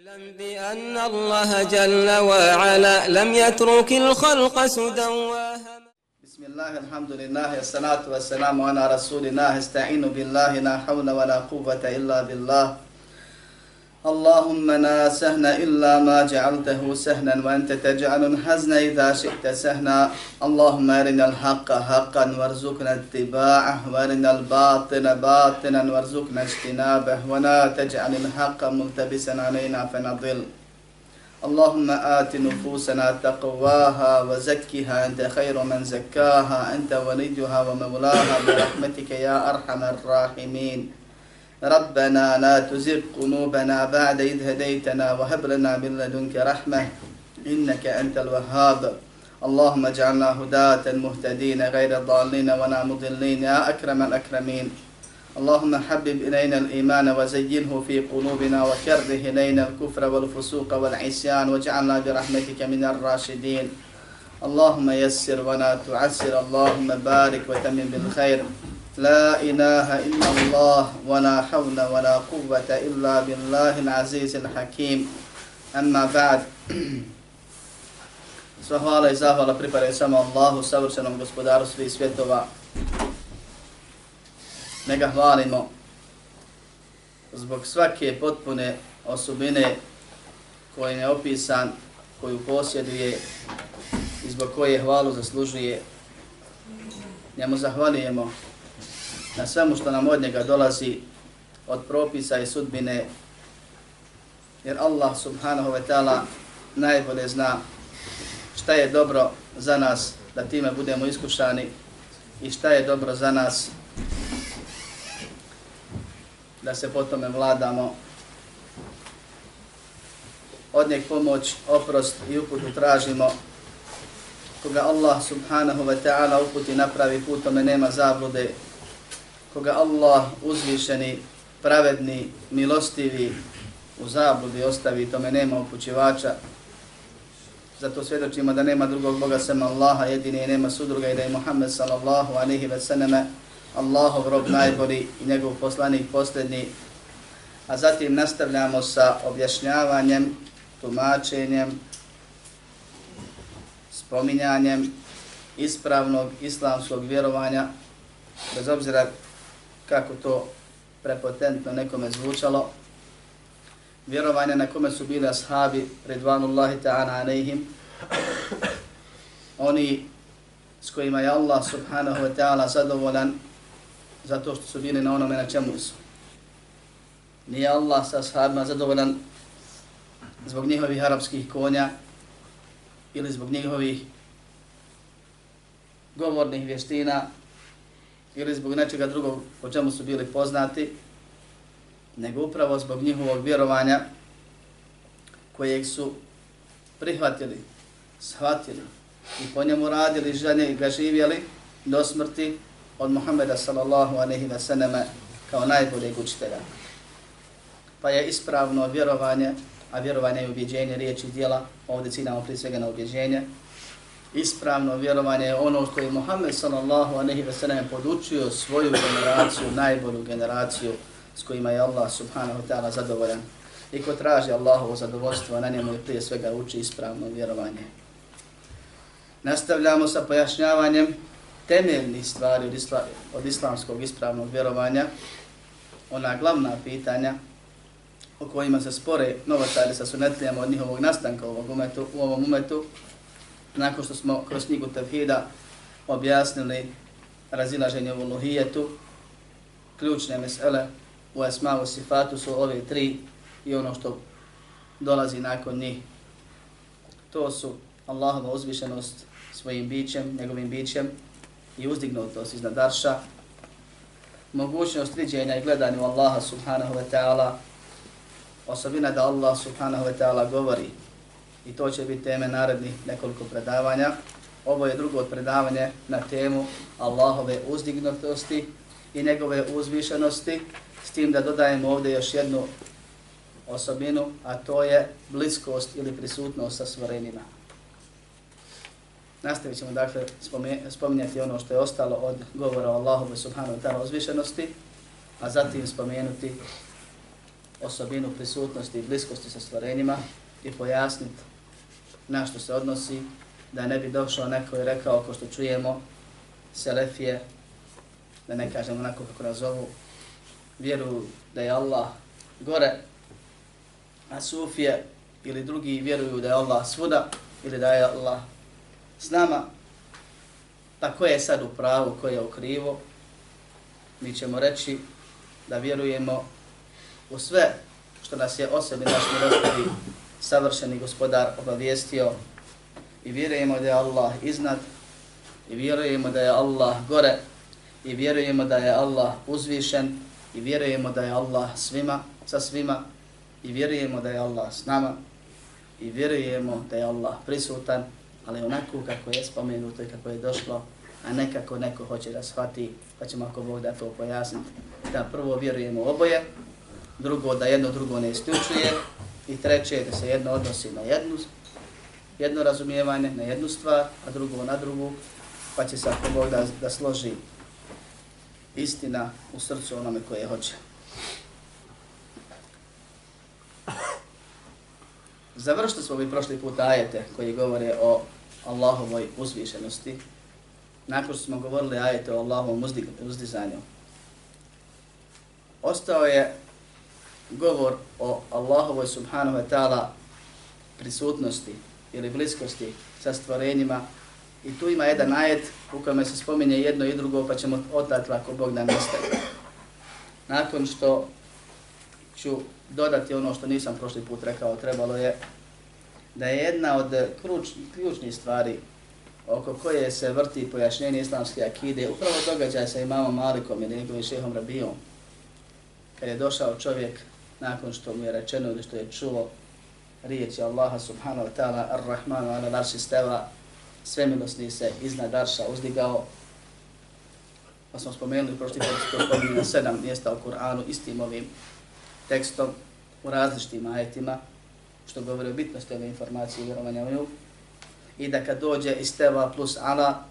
اعلم بأن الله جل وعلا لم يترك الخلق سدى بسم الله الحمد لله الصلاة والسلام على رسول الله استعين بالله لا حول ولا قوة إلا بالله. اللهم لا سهن إلا ما جعلته سهنا وأنت تجعل الحزن إذا شئت سهنا. اللهم أرنا الحق حقا وارزقنا اتباعه وأرنا الباطل باطلا وارزقنا اجتنابه. ولا تجعل الحق ملتبسا علينا فنضل. اللهم آت نفوسنا تقواها وزكها. أنت خير من زكاها. أنت وليها ومولاها. برحمتك يا أرحم الراحمين. ربنا لا تزغ قلوبنا بعد إذ هديتنا وهب لنا من لدنك رحمة إنك أنت الوهاب. اللهم اجعلنا هداة مهتدين غير ضالين ولا مضلين يا أكرم الأكرمين. اللهم حبب إلينا الإيمان وزينه في قلوبنا وكره إلينا الكفر والفسوق والعصيان واجعلنا برحمتك من الراشدين. اللهم يسر ولا تعسر. اللهم بارك وتمم بالخير. لا إله إلا الله ولا حول ولا قوة إلا بالله العزيز الحكيم أما بعد Sva hvala i zahvala pripadaju samo Allahu, savršenom gospodaru svih svjetova. Nega hvalimo zbog svake potpune osobine koje je opisan, koju posjeduje i zbog koje hvalu zaslužuje. Njemu zahvalijemo na svemu što nam od njega dolazi od propisa i sudbine, jer Allah subhanahu wa ta'ala najbolje zna šta je dobro za nas da time budemo iskušani i šta je dobro za nas da se potome vladamo. Od njeg pomoć, oprost i uputu tražimo. Koga Allah subhanahu wa ta'ala uputi napravi putome nema zablude koga Allah uzvišeni, pravedni, milostivi u zabludi ostavi, tome nema upućivača. Zato svjedočimo da nema drugog Boga sem Allaha, jedini i nema sudruga i da je Muhammed sallallahu alihi ve sallame Allahov rob najbolji i njegov poslanik posljednji. A zatim nastavljamo sa objašnjavanjem, tumačenjem, spominjanjem ispravnog islamskog vjerovanja, bez obzira kako to prepotentno nekome zvučalo, vjerovanje na kome su bili ashabi redvanullahi ta'ana anehim, oni s kojima je Allah subhanahu wa ta'ala zadovoljan zato što su bili na onome na čemu su. Nije Allah sa ashabima zadovoljan zbog njihovih arapskih konja ili zbog njihovih govornih vještina ili zbog nečega drugog po čemu su bili poznati, nego upravo zbog njihovog vjerovanja kojeg su prihvatili, shvatili i po njemu radili, žene i ga živjeli do smrti od Muhammeda sallallahu aleyhi ve sallame kao najboljeg učitelja. Pa je ispravno vjerovanje, a vjerovanje je ubjeđenje riječi i dijela, ovdje ciljamo prije svega na ubjeđenje, ispravno vjerovanje je ono što je Muhammed sallallahu alejhi ve sellem podučio svoju generaciju, najbolju generaciju s kojima je Allah subhanahu wa ta'ala zadovoljan. I ko traži Allahovo zadovoljstvo, na njemu je prije svega uči ispravno vjerovanje. Nastavljamo sa pojašnjavanjem temeljnih stvari od, isla, od islamskog ispravnog vjerovanja, ona glavna pitanja o kojima se spore novotari sa sunetlijama od njihovog nastanka u ovom umetu, u ovom umetu nakon što smo kroz knjigu Tevhida objasnili razilaženje u Luhijetu, ključne mesele u Esmavu Sifatu su ove tri i ono što dolazi nakon njih. To su Allahova uzvišenost svojim bićem, njegovim bićem i uzdignutost iznad Arša, mogućnost viđenja i gledanja u Allaha subhanahu wa ta'ala, osobina da Allah subhanahu wa ta'ala govori i to će biti teme narednih nekoliko predavanja. Ovo je drugo predavanje na temu Allahove uzdignutosti i njegove uzvišenosti, s tim da dodajemo ovdje još jednu osobinu, a to je bliskost ili prisutnost sa stvorenima. Nastavit ćemo dakle spominjati ono što je ostalo od govora o Allahove subhanahu wa ta'ala uzvišenosti, a zatim spomenuti osobinu prisutnosti i bliskosti sa stvorenjima i pojasniti na što se odnosi, da ne bi došao neko i rekao, ako što čujemo, Selefije, da ne kažem onako kako nas zovu, vjeruju da je Allah gore, a Sufije ili drugi vjeruju da je Allah svuda ili da je Allah s nama, pa ko je sad u pravu, ko je u krivo, mi ćemo reći da vjerujemo u sve što nas je osobni naš milostivi savršeni gospodar obavijestio i vjerujemo da je Allah iznad i vjerujemo da je Allah gore i vjerujemo da je Allah uzvišen i vjerujemo da je Allah svima, sa svima i vjerujemo da je Allah s nama i vjerujemo da je Allah prisutan, ali onako kako je spomenuto i kako je došlo, a nekako neko hoće da shvati, pa ćemo ako Bog da to pojasniti. Da prvo vjerujemo oboje, drugo da jedno drugo ne isključuje i treće da se jedno odnosi na jednu, jedno razumijevanje, na jednu stvar, a drugo na drugu, pa će se ako Bog da, da složi istina u srcu onome koje hoće. Završili smo mi prošli put ajete koji govore o Allahovoj uzvišenosti. Nakon što smo govorili ajete o Allahovom uzdizanju, ostao je govor o Allahovoj subhanahu wa ta'ala prisutnosti ili bliskosti sa stvorenjima i tu ima jedan ajet u kojem se spominje jedno i drugo pa ćemo odatle ako Bog nam nastavi. Nakon što ću dodati ono što nisam prošli put rekao, trebalo je da je jedna od kruč, ključnih stvari oko koje se vrti pojašnjenje islamske akide, upravo događaj sa imamom Malikom i njegovim šehom Rabijom. Kad je došao čovjek nakon što mu je rečeno ili što je čuo riječi Allaha subhanahu wa ta'ala ar-Rahmanu ala larši steva svemilosni se iznad Arša uzdigao. Pa smo spomenuli prošli put spomenuli na sedam mjesta u Kur'anu istim ovim tekstom u različitim ajetima što govori o bitnosti ove informacije i vjerovanja u nju. I da kad dođe isteva plus ala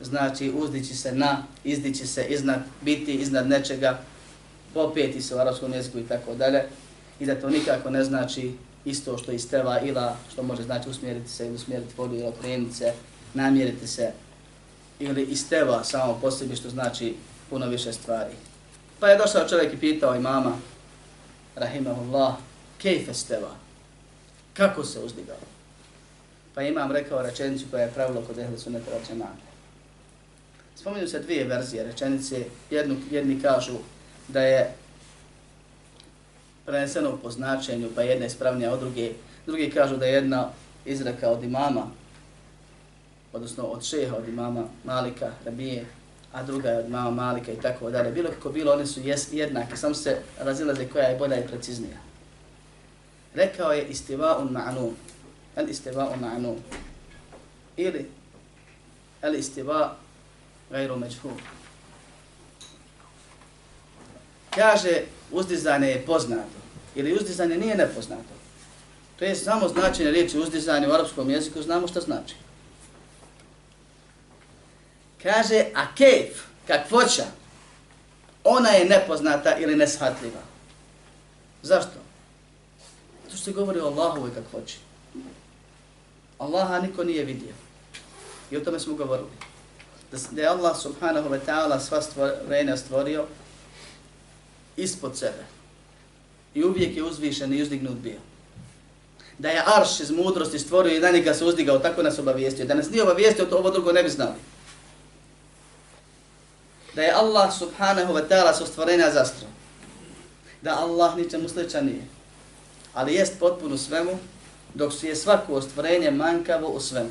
znači uzdići se na, izdići se iznad, biti iznad nečega, Pa popeti se u arabskom jeziku i tako dalje. I da to nikako ne znači isto što isteva ila, što može znači usmjeriti se ili usmjeriti vodu ili okrenuti se, namjeriti se. Ili isteva samo po sebi što znači puno više stvari. Pa je došao čovjek i pitao imama, rahimahullah, kejfe steva? Kako se uzdigao? Pa imam rekao rečenicu koja je pravilo kod ehli sunneta racionalne. Spominju se dvije verzije rečenice. Jednu, jedni kažu da je preneseno po značenju, pa jedna ispravnija od druge. Drugi kažu da je jedna izreka od imama, odnosno od šeha od imama Malika, Rabije, a druga je od imama Malika i tako dalje. Bilo kako bilo, one su jednake, samo se razilaze koja je bolja i preciznija. Rekao je istiva un ma'num, el istiva un ma'num, ili el istiva gajru međhur kaže uzdizanje je poznato ili uzdizanje nije nepoznato. To je samo značenje riječi uzdizanje u arapskom jeziku, znamo što znači. Kaže, a kejf, kakvoća, ona je nepoznata ili neshatljiva. Zašto? To što se govori o Allahovoj kakvoći. Allaha niko nije vidio. I o tome smo govorili. Da je Allah subhanahu wa ta'ala sva stvorenja stvorio, ispod sebe. I uvijek je uzvišen i uzdignut bio. Da je Arš iz mudrosti stvorio i na njega se uzdigao, tako nas obavijestio. Da nas nije obavijestio, to ovo drugo ne bi znali. Da je Allah subhanahu wa ta'ala sa stvorenja zastro. Da Allah ničemu sličan nije. Ali jest potpuno svemu, dok su je svako ostvorenje mankavo u svemu.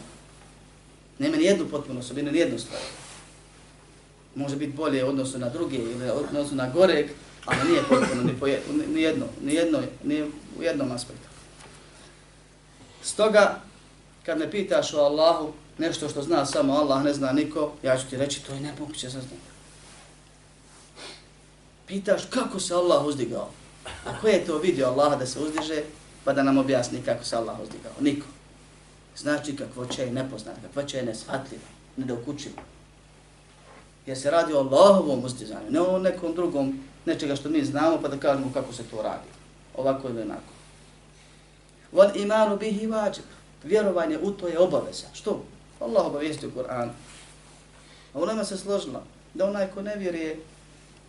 Nema ni jednu potpunu osobinu, ni jednu stvar. Može biti bolje u odnosu na druge ili u odnosu na goreg, ali nije potpuno ni, po ni, jedno, ni, jedno, ni u jednom aspektu. Stoga, kad me pitaš o Allahu, nešto što zna samo Allah, ne zna niko, ja ću ti reći, to je nemoguće saznati. Pitaš kako se Allah uzdigao? A ko je to vidio Allaha da se uzdiže, pa da nam objasni kako se Allah uzdigao? Niko. Znači kakvo će je nepoznat, kakvo će je nesvatljivo, nedokučivo. Jer se radi o Allahovom uzdizanju, ne o nekom drugom nečega što mi znamo pa da kažemo kako se to radi. Ovako ili onako. Vod imanu bihi vađib. Vjerovanje u to je obaveza. Što? Allah obavijesti u Kur'an. A ulema se složila da onaj ko ne vjeruje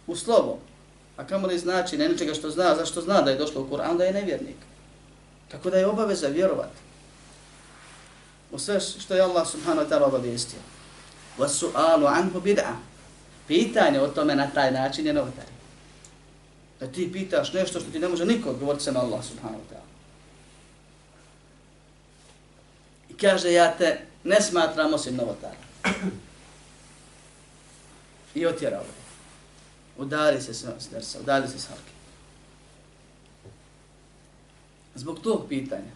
u slovo, a kamo li znači ne nečega što zna, zašto zna da je došlo u Kur'an, da je nevjernik. Tako da je obaveza vjerovati. U sve što je Allah subhanahu wa ta'ala obavijestio. Vod su'alu anhu bid'a. Pitanje o tome na taj način je novotarje. Da ti pitaš nešto što ti ne može niko odgovoriti sem Allah subhanahu wa ta'ala. I kaže, ja te ne smatram osim novotara. I otjerao je. Udari se s dersa, udali se s harke. Zbog tog pitanja.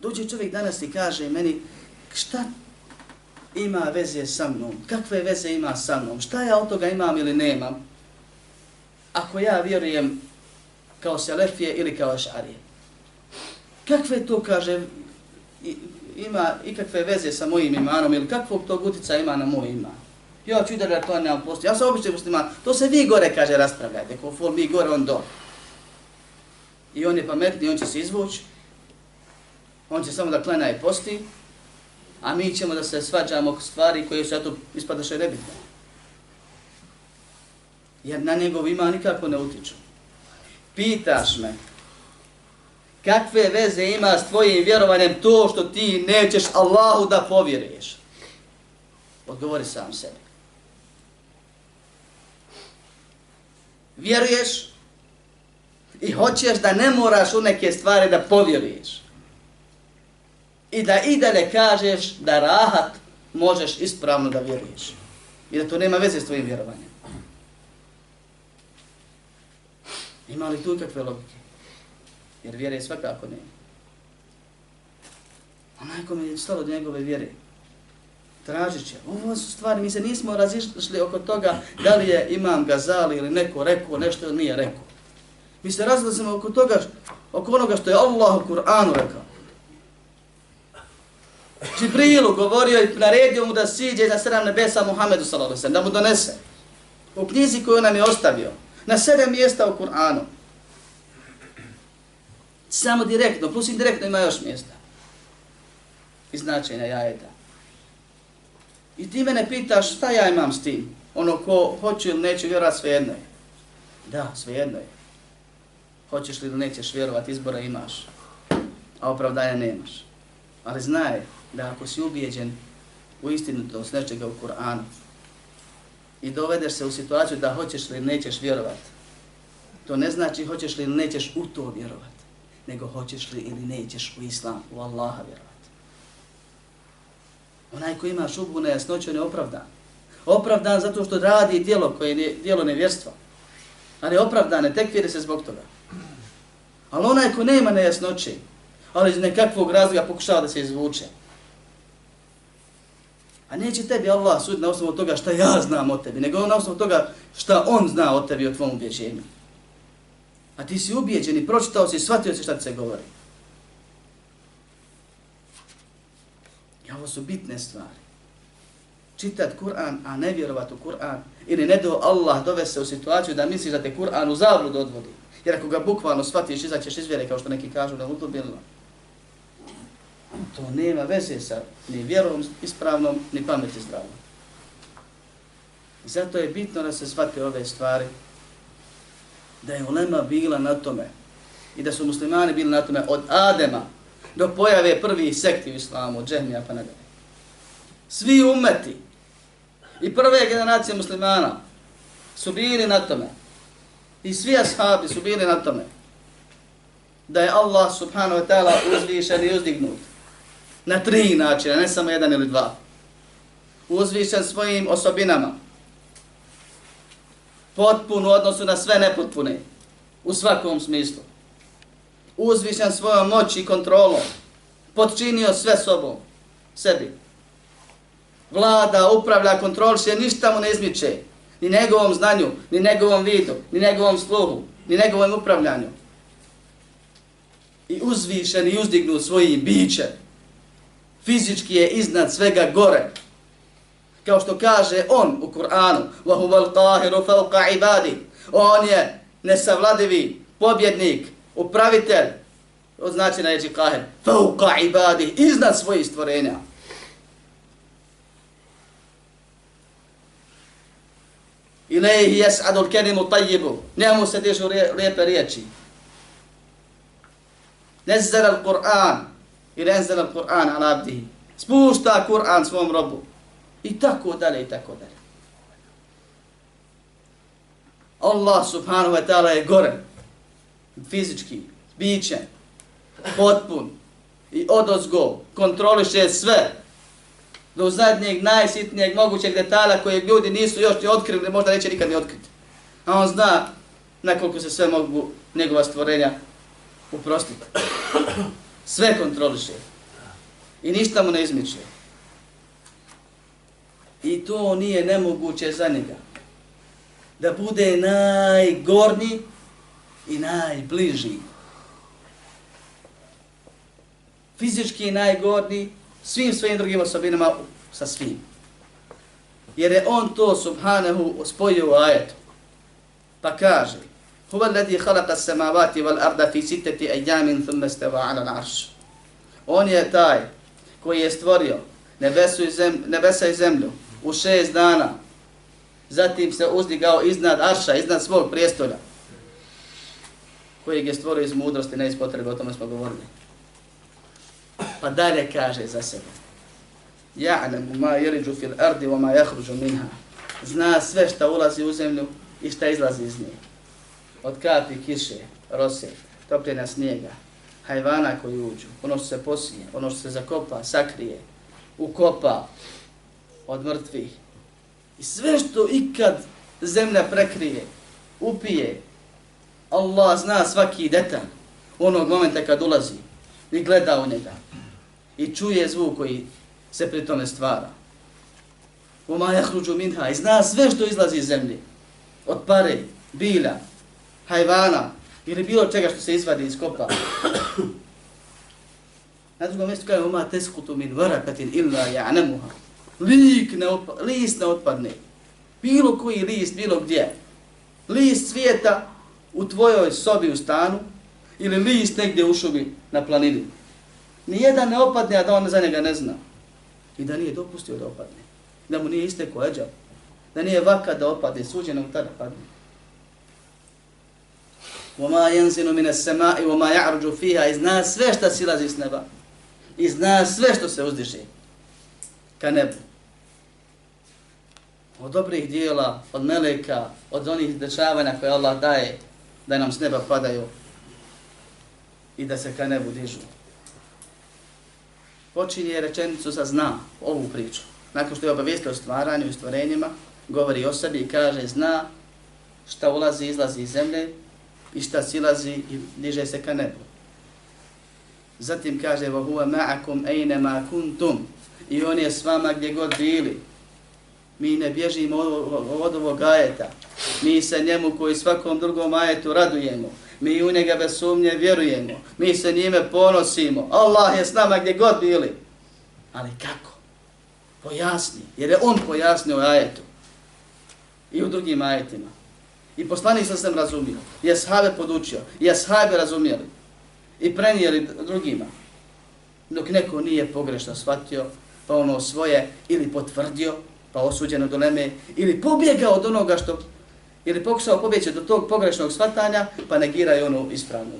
Dođe čovjek danas i kaže meni, šta ima veze sa mnom? Kakve veze ima sa mnom? Šta ja od toga imam ili nemam? Ako ja vjerujem kao Selefije ili kao Ašarije. Kakve to, kaže, ima ikakve veze sa mojim imanom ili kakvog tog utica ima na moj iman? Ja ću da to nemam postoji. Ja sam obični musliman. To se vi gore, kaže, raspravljajte. Ko fol mi gore, on do. I on je pametni, on će se izvući. On će samo da klena i posti. A mi ćemo da se svađamo oko stvari koje su, eto, ispadaše nebitne. Jer na njegov ima nikako ne utiču. Pitaš me, kakve veze ima s tvojim vjerovanjem to što ti nećeš Allahu da povjeruješ? Odgovori sam sebi. vjeruješ i hoćeš da ne moraš u neke stvari da povjeruješ. I da i da ne kažeš da rahat možeš ispravno da vjeruješ. I da to nema veze s tvojim vjerovanjem. Ima li tu kakve logike? Jer vjere svakako nema. Onaj kome je stalo do njegove vjere, tražit će. Ovo su stvari, mi se nismo razišli oko toga da li je imam Gazali ili neko rekao nešto ili nije rekao. Mi se razlazimo oko toga, oko onoga što je Allah u Kur'anu rekao. Džibrilu govorio i naredio mu da siđe za sedam nebesa Muhammedu sallallahu da mu donese. U knjizi koju nam je ostavio. Na sedam mjesta u Kur'anu. Samo direktno, plus indirektno ima još mjesta. I značenja jajeta. I ti mene pitaš šta ja imam s tim? Ono ko hoće ili neće vjerovat, svejedno je. Da, svejedno je. Hoćeš li ili nećeš vjerovat, izbora imaš, a opravdanja nemaš. Ali znaj da ako si ubijeđen u istinitost nečega u Kur'anu i dovedeš se u situaciju da hoćeš li nećeš vjerovat, to ne znači hoćeš li ili nećeš u to vjerovat, nego hoćeš li ili nećeš u Islam, u Allaha vjerovat. Onaj ko ima šubu na jasnoću, on je opravdan. Opravdan zato što radi dijelo koje je dijelo nevjerstva. Ali opravdan je, tek se zbog toga. Ali onaj ko nema nejasnoće, ali iz nekakvog razloga pokušava da se izvuče. A neće tebi Allah sud na osnovu toga šta ja znam o tebi, nego na osnovu toga šta on zna o tebi i o tvom ubjeđenju. A ti si ubijeđen i pročitao si i shvatio si šta ti se govori. ovo su bitne stvari. Čitat Kur'an, a ne vjerovat u Kur'an, ili ne do Allah dove se u situaciju da misliš da te Kur'an u zavlud odvodi. Jer ako ga bukvalno shvatiš, izaćeš iz vjere, kao što neki kažu da utobilno. To nema veze sa ni vjerom ispravnom, ni pameti zdravom. Zato je bitno da se shvate ove stvari, da je ulema bila na tome i da su muslimani bili na tome od Adema do pojave prvi sekti u islamu, od džehmija pa nadalje. Svi umeti i prve generacije muslimana su bili na tome i svi ashabi su bili na tome da je Allah subhanahu wa ta'ala uzvišen i uzdignut na tri načina, ne samo jedan ili dva. Uzvišen svojim osobinama, potpun u odnosu na sve nepotpune, u svakom smislu uzvišen svojom moći i kontrolom, Potčinio sve sobom, sebi. Vlada, upravlja, kontrolše, ništa mu ne izmiče, ni njegovom znanju, ni njegovom vidu, ni njegovom sluhu, ni njegovom upravljanju. I uzvišen i uzdignu svojim bićem Fizički je iznad svega gore. Kao što kaže on u Kur'anu, وَهُوَ الْقَاهِرُ فَوْقَ عِبَادِ On je nesavladivi, pobjednik, upravitelj, to znači na jeđi kaher, fauka ibadi, iznad svojih stvorenja. Ilaihi jes'adul kerimu tajjibu, njemu se dižu lijepe riječi. Nezzara al-Qur'an, ili enzara al-Qur'an ala abdihi. Spušta Kur'an svom robu. I tako dalje, i tako dalje. Allah subhanahu wa ta'ala je gore, fizički, bićen, potpun i odozgo, kontroliše sve, do zadnjeg, najsitnijeg mogućeg detalja koje ljudi nisu još ni otkrili, možda neće nikad ni otkriti. A on zna nekoliko se sve mogu njegova stvorenja uprostiti. Sve kontroliše. I ništa mu ne izmiče. I to nije nemoguće za njega. Da bude najgorni i najbliži. Fizički najgorni, svim svojim drugim osobinama sa svim. Jer je on to subhanahu spojio u ajetu. Pa kaže, هو الذي khalaqa as-samawati wal arda fi sittati ayamin thumma istawa 'arsh. On je taj koji je stvorio nebesu i zem, nebesa i zemlju u šest dana. Zatim se uzdigao iznad Arša, iznad svog prijestolja. Koji je stvorio iz mudrosti, ne iz potrebe, o tome smo govorili. Pa dalje kaže za sebe. Ja'lamu ma yariđu fil ardi wa ma yakhruju minha. Zna sve šta ulazi u zemlju i šta izlazi iz nje. Od kapi kiše, rose, topljena snijega, hajvana koji uđu, ono što se posije, ono što se zakopa, sakrije, ukopa od mrtvih. I sve što ikad zemlja prekrije, upije, Allah zna svaki detalj onog momenta kad ulazi i gleda u njega i čuje zvuk koji se pri tome stvara. Uma jahruđu minha i zna sve što izlazi iz zemlje. Od pare, bilja, hajvana ili bilo čega što se izvadi iz kopa. Na drugom mjestu kaže oma teskutu min varakatin illa ja'nemuha. Lik ne list ne otpadne. Bilo koji list, bilo gdje. List svijeta u tvojoj sobi u stanu ili list negdje u šumi na planini. Nijedan ne opadne, a da on za njega ne zna. I da nije dopustio da opadne. Da mu nije isteko eđa. Da nije vaka da opadne, suđeno mu tada padne. وَمَا يَنْزِنُ مِنَ السَّمَاءِ وَمَا يَعْرُجُ فِيهَا I zna sve što silazi s neba. I zna sve što se uzdiže ka nebu. Od dobrih dijela, od meleka, od onih dešavanja koje Allah daje da nam s neba padaju i da se ka nebu dižu počinje rečenicu sa zna ovu priču. Nakon što je obavijestio o stvaranju i stvorenjima, govori o sebi i kaže zna šta ulazi i izlazi iz zemlje i šta silazi i diže se ka nebu. Zatim kaže وَهُوَ مَعَكُمْ أَيْنَمَا كُنْتُمْ I on je s vama gdje god bili. Mi ne bježimo od ovog ajeta. Mi se njemu koji svakom drugom ajetu radujemo. Mi u njega bez sumnje vjerujemo. Mi se njime ponosimo. Allah je s nama gdje god bili. Ali kako? Pojasni. Jer je on pojasnio ajetu. I u drugim ajetima. I poslanik sa sam razumio. I je podučio. I je razumijeli. I prenijeli drugima. Dok neko nije pogrešno shvatio, pa ono svoje ili potvrdio, pa osuđeno do leme, ili pobjegao od onoga što ili pokušao pobjeći do tog pogrešnog shvatanja, pa negiraju onu ispravnu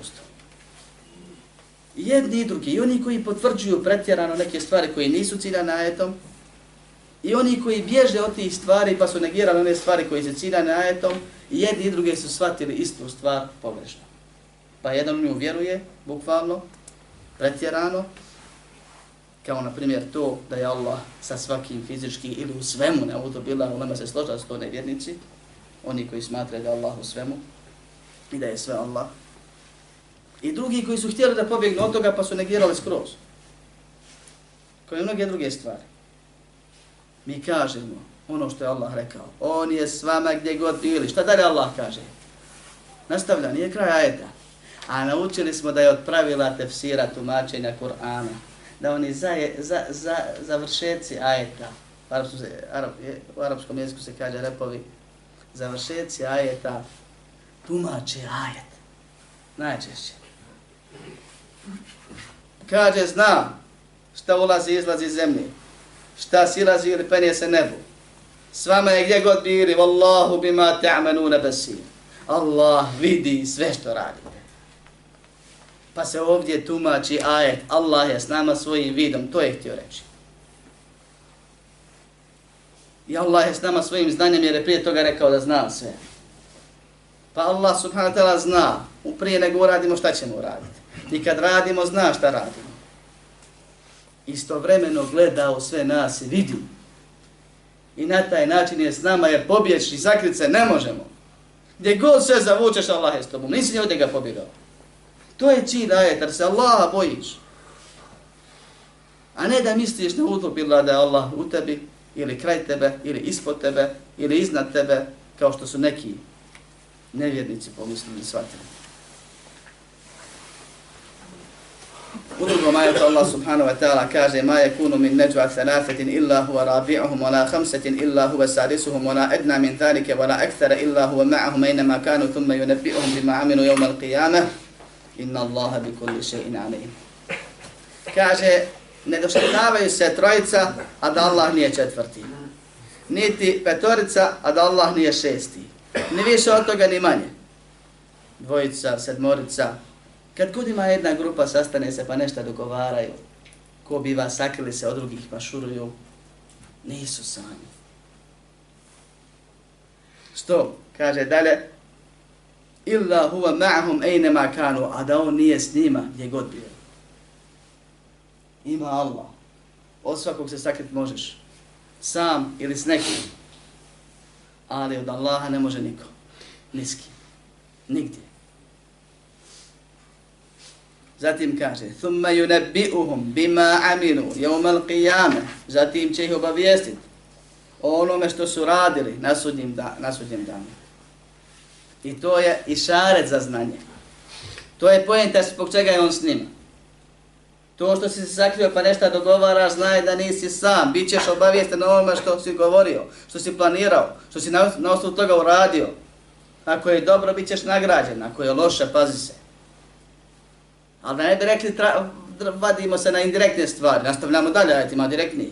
I Jedni i drugi, i oni koji potvrđuju pretjerano neke stvari koje nisu ciljane ajetom, i oni koji bježe od tih stvari pa su negirali one stvari koje se ciljane ajetom, i jedni i drugi su shvatili istu stvar pogrešno. Pa jedan nju vjeruje, bukvalno, pretjerano, kao na primjer to da je Allah sa svakim fizički ili u svemu ne udobila, u nama se složa s to nevjernici, oni koji smatraju da Allah u svemu i da je sve Allah. I drugi koji su htjeli da pobjegnu od toga pa su negirali skroz. Kao i mnoge druge stvari. Mi kažemo ono što je Allah rekao. On je s vama gdje god bili. Šta dalje Allah kaže? Nastavlja, nije kraj ajeta. A naučili smo da je od pravila tefsira tumačenja Kur'ana. Da oni za, za, za, završeci ajeta, u arapskom, u arapskom jeziku se kaže repovi, završeci ajeta tumače ajet. Najčešće. Kaže, zna šta ulazi i izlazi iz zemlje, šta silazi ili penje se nebu. S vama je gdje god bili, Wallahu bima ta'manuna basir. Allah vidi sve što radite. Pa se ovdje tumači ajet, Allah je s nama svojim vidom, to je htio reći. I Allah je s nama svojim znanjem jer je prije toga rekao da zna sve. Pa Allah subhanahu wa ta'ala zna, prije nego uradimo šta ćemo uraditi. I kad radimo, zna šta radimo. Istovremeno gleda u sve nas i vidi. I na taj način je s nama jer pobjeći i sakrit se ne možemo. Gdje god sve zavučeš, Allah je s tobom. Nisi ni od njega pobjegao. To je čin ajet, jer se Allaha bojiš. A ne da misliš na udu bila da je Allah u tebi, ili kraj tebe, ili ispod tebe, ili iznad tebe, kao što su neki nevjernici pomislili i shvatili. U drugom ajetu Allah subhanahu wa ta'ala kaže ma yakunu min najwa thalathatin illa huwa rabi'uhum wa la khamsatin illa huwa sadisuhum wa la adna min thalika wa la akthara illa huwa ma'ahum aynama kanu thumma yunabbi'uhum bima 'amilu yawm al-qiyamah inna Allaha bi kulli shay'in 'alim. Kaže ne došetavaju se trojica, a da Allah nije četvrti. Niti petorica, a da Allah nije šesti. Ni više od toga, ni manje. Dvojica, sedmorica. Kad god ima jedna grupa, sastane se pa nešto dogovaraju. Ko bi vas sakrili se od drugih pa šuruju, Nisu sami. Što? Kaže dalje. Illa huwa ma'hum aynama kanu, a da on nije s njima gdje god bio ima Allah. Od svakog se sakrit možeš. Sam ili s nekim. Ali od Allaha ne može niko. Niski. Nigdje. Zatim kaže, thumma yunabbi'uhum bima aminu yawm al-qiyamah. Zatim će ih obavijestiti o onome što su radili na sudnjem, da, na sudnjem danu. I to je išaret za znanje. To je pojenta zbog čega je on s njima. To što si se sakrio pa nešto dogovaraš, znaj da nisi sam. Bićeš obavijesten o onome što si govorio, što si planirao, što si na, na osnovu toga uradio. Ako je dobro, bit ćeš nagrađen. Ako je loše, pazi se. Ali da ne bi rekli, tra, vadimo se na indirektne stvari. Nastavljamo dalje, ajte direktnije.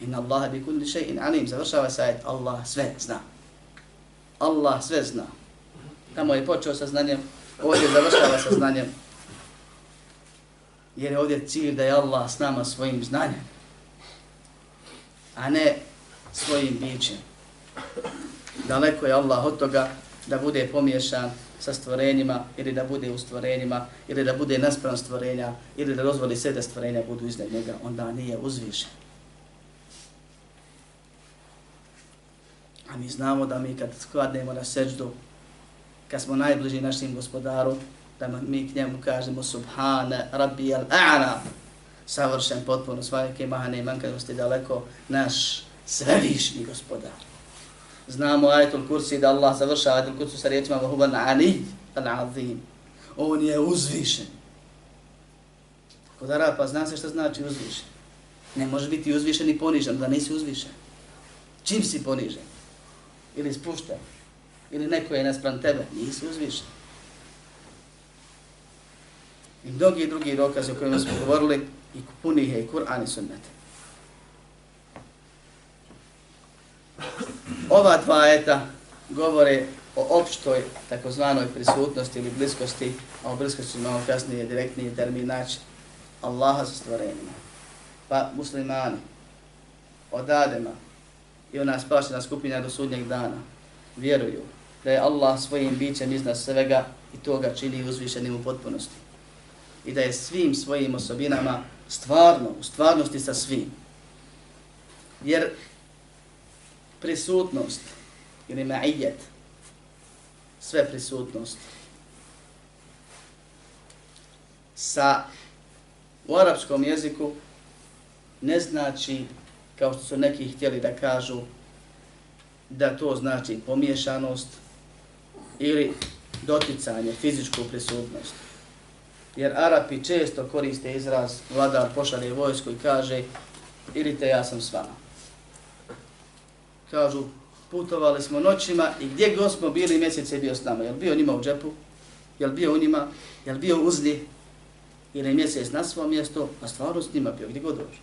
Inna Allah bi kulli in alim. Završava se ajet, Allah sve zna. Allah sve zna. Tamo je počeo sa znanjem, ovdje završava sa znanjem jer je ovdje cilj da je Allah s nama svojim znanjem, a ne svojim bićem. Daleko je Allah od toga da bude pomiješan sa stvorenjima ili da bude u stvorenjima ili da bude naspram stvorenja ili da dozvoli sve da stvorenja budu iznad njega, onda nije uzvišen. A mi znamo da mi kad skladnemo na seđdu, kad smo najbliži našim gospodaru, da mi k njemu kažemo subhane rabbi al-a'la, savršen potpuno svake mahane i manjkavosti daleko, naš svevišnji gospodar. Znamo ajetul kursi da Allah završa ajetul kursi sa riječima vahuban ali al-azim. On je uzvišen. Kod Arapa zna se što znači uzvišen. Ne može biti uzvišen i ponižen, da nisi uzvišen. Čim si ponižen? Ili spušten? Ili neko je naspram tebe? Nisi uzvišen i mnogi drugi dokaze o kojima smo govorili i puni je i Kur'an i sunnet. Ova dva eta govore o opštoj takozvanoj prisutnosti ili bliskosti, a o bliskosti malo kasnije direktniji termin naći Allaha sa stvorenima. Pa muslimani od Adema i ona spašena skupina do sudnjeg dana vjeruju da je Allah svojim bićem iznad svega i toga čini uzvišenim u potpunosti i da je svim svojim osobinama stvarno, u stvarnosti sa svim. Jer prisutnost ili ma'ijet, sve prisutnost, sa u arapskom jeziku ne znači, kao što su neki htjeli da kažu, da to znači pomiješanost ili doticanje, fizičku prisutnost. Jer Arapi često koriste izraz vladar pošalje vojsku i kaže idite ja sam s vama. Kažu putovali smo noćima i gdje god smo bili mjesec je bio s nama. Jel bio njima u džepu? Jel bio u njima? Jel bio uz njih? Ili mjesec na svom mjestu? A stvarno s njima bio, gdje god dođe.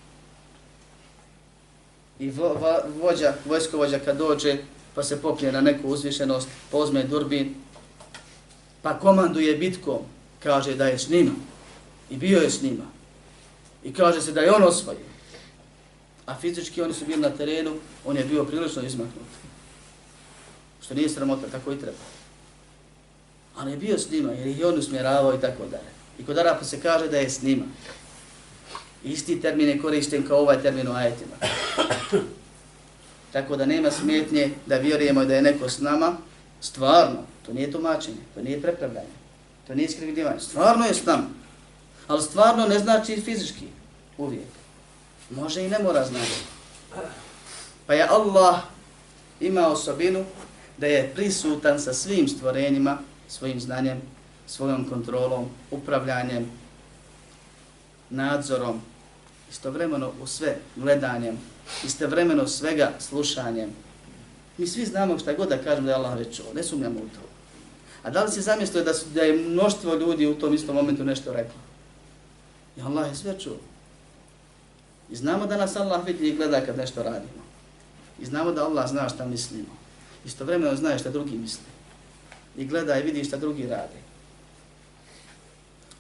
I vo, vo, vođa, vojskovođa kad dođe, pa se popije na neku uzvišenost, pa pozme durbin, pa komanduje bitkom, kaže da je s njima. I bio je s njima. I kaže se da je on osvojio. A fizički oni su bili na terenu, on je bio prilično izmaknut. Što nije sramota, tako i treba. Ali je bio s njima, jer ih je on usmjeravao i tako dalje. I kod Arapa se kaže da je s njima. Isti termin je korišten kao ovaj termin u ajetima. Tako da nema smetnje da vjerujemo da je neko s nama, stvarno, to nije tumačenje, to nije prepravljanje, to nije skrivljivanje, stvarno je s nama. Ali stvarno ne znači fizički, uvijek. Može i ne mora znati. Pa je Allah ima osobinu da je prisutan sa svim stvorenjima, svojim znanjem, svojom kontrolom, upravljanjem, nadzorom, istovremeno u sve gledanjem, istovremeno svega slušanjem. Mi svi znamo šta god da kažemo da je Allah već čuo, ne sumnjamo u to. A da li se zamislio da, su, da je mnoštvo ljudi u tom istom momentu nešto reklo? I Allah je sve čuo. I znamo da nas Allah vidi i gleda kad nešto radimo. I znamo da Allah zna šta mislimo. Istovremeno zna šta drugi misli. I gleda i vidi šta drugi radi.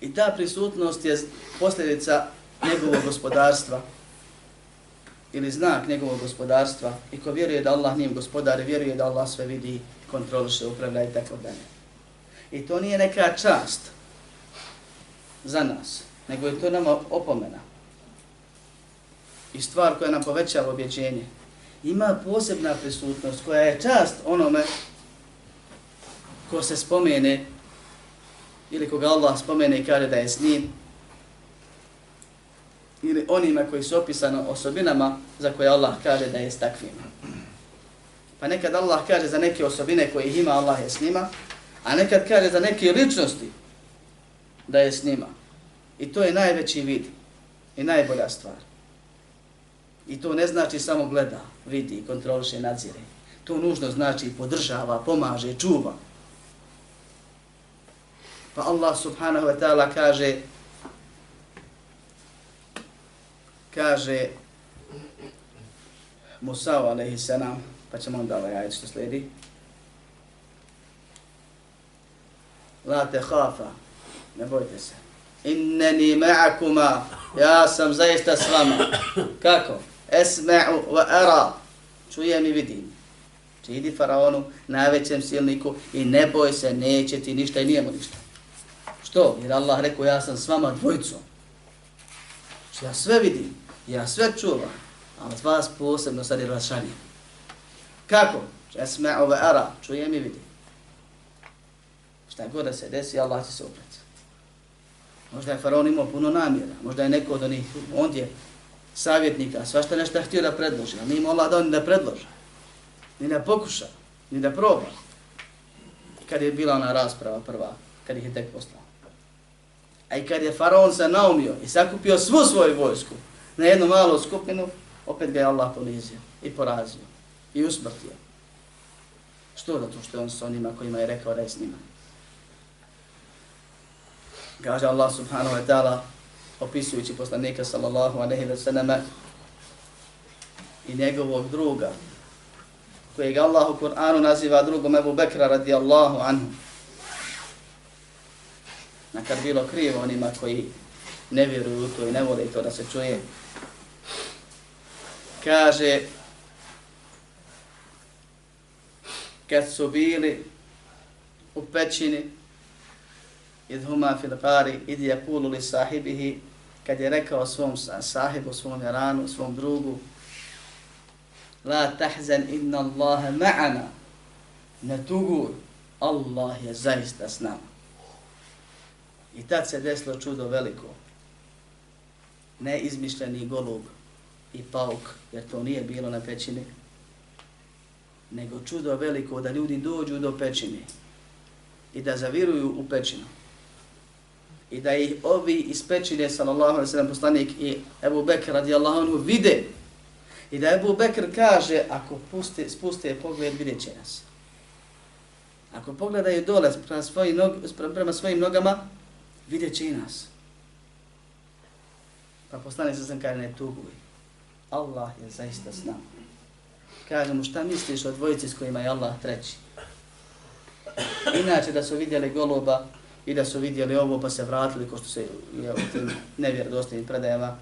I ta prisutnost je posljedica njegovog gospodarstva ili znak njegovog gospodarstva i ko vjeruje da Allah njim gospodar i vjeruje da Allah sve vidi, kontroliše, upravlja i tako dalje. I to nije neka čast za nas, nego je to nama opomena i stvar koja nam povećava objeđenje. Ima posebna prisutnost koja je čast onome ko se spomene ili koga Allah spomene i kaže da je s njim ili onima koji su opisano osobinama za koje Allah kaže da je s takvim. Pa nekad Allah kaže za neke osobine koje ima, Allah je s njima, a nekad kaže za neke ličnosti da je s njima. I to je najveći vid i najbolja stvar. I to ne znači samo gleda, vidi, kontroliše, nadzire. To nužno znači podržava, pomaže, čuva. Pa Allah subhanahu wa ta'ala kaže kaže Musa alaihi salam, pa ćemo onda ovaj ajed što slijedi. La te hafa, ne bojte se. Inneni ma'akuma, ja sam zaista s vama. Kako? Esma'u wa ara, čujem i vidim. Čidi faraonu, najvećem silniku i ne boj se, neće ti ništa i nijemo ništa. Što? Jer Allah rekao, ja sam s vama dvojicom. Ja sve vidim. Ja sve čuvam, a od vas posebno sad je rašanje. Kako? Esma'u wa ara, čujem i vidim. Šta god da se desi, Allah će se upreti. Možda je faraon imao puno namjera, možda je neko od onih ondje savjetnika, svašta nešto htio da predloži, a mi im Allah da on da predloži, ni da pokuša, ni da proba. Kad je bila ona rasprava prva, kad ih je tek poslao. A i kad je faraon se naumio i sakupio svu svoju vojsku, na jednu malu skupinu, opet ga je Allah ponizio i porazio i usmrtio. Što da to što je on s onima kojima je rekao da je s njima? Kaže Allah subhanahu wa ta'ala, opisujući poslanika sallallahu alaihi wa sallam i njegovog druga, kojeg Allah u Kur'anu naziva drugom Ebu Bekra radijallahu anhu. Nakar bilo krivo onima koji ne vjeruju to i ne vole to da se čuje, kaže kad su bili u pećini idhuma fil qari id yaqulu li sahibihi kad je rekao svom sahibu svom ranu svom drugu la tahzan inna Allaha ma'ana. Ne tugur Allah je zaista s nama. I tad se desilo čudo veliko. Ne izmišljeni golub i pauk, jer to nije bilo na pećini, nego čudo veliko da ljudi dođu do pećine i da zaviruju u pećinu. I da ih ovi iz pećine, sallallahu alaihi sallam, poslanik i Ebu Bekr radijallahu anhu vide. I da Ebu Bekr kaže, ako puste, spuste pogled, vidjet će nas. Ako pogledaju dole prema svoji nog, prema svojim nogama, vidjet će i nas. Pa poslanik se sam kaže ne tuguj. Allah je zaista s nama. Kaže mu šta misliš o dvojici s kojima je Allah treći? Inače da su vidjeli goluba i da su vidjeli ovo pa se vratili ko što se je u tim nevjerodostojnim predajama,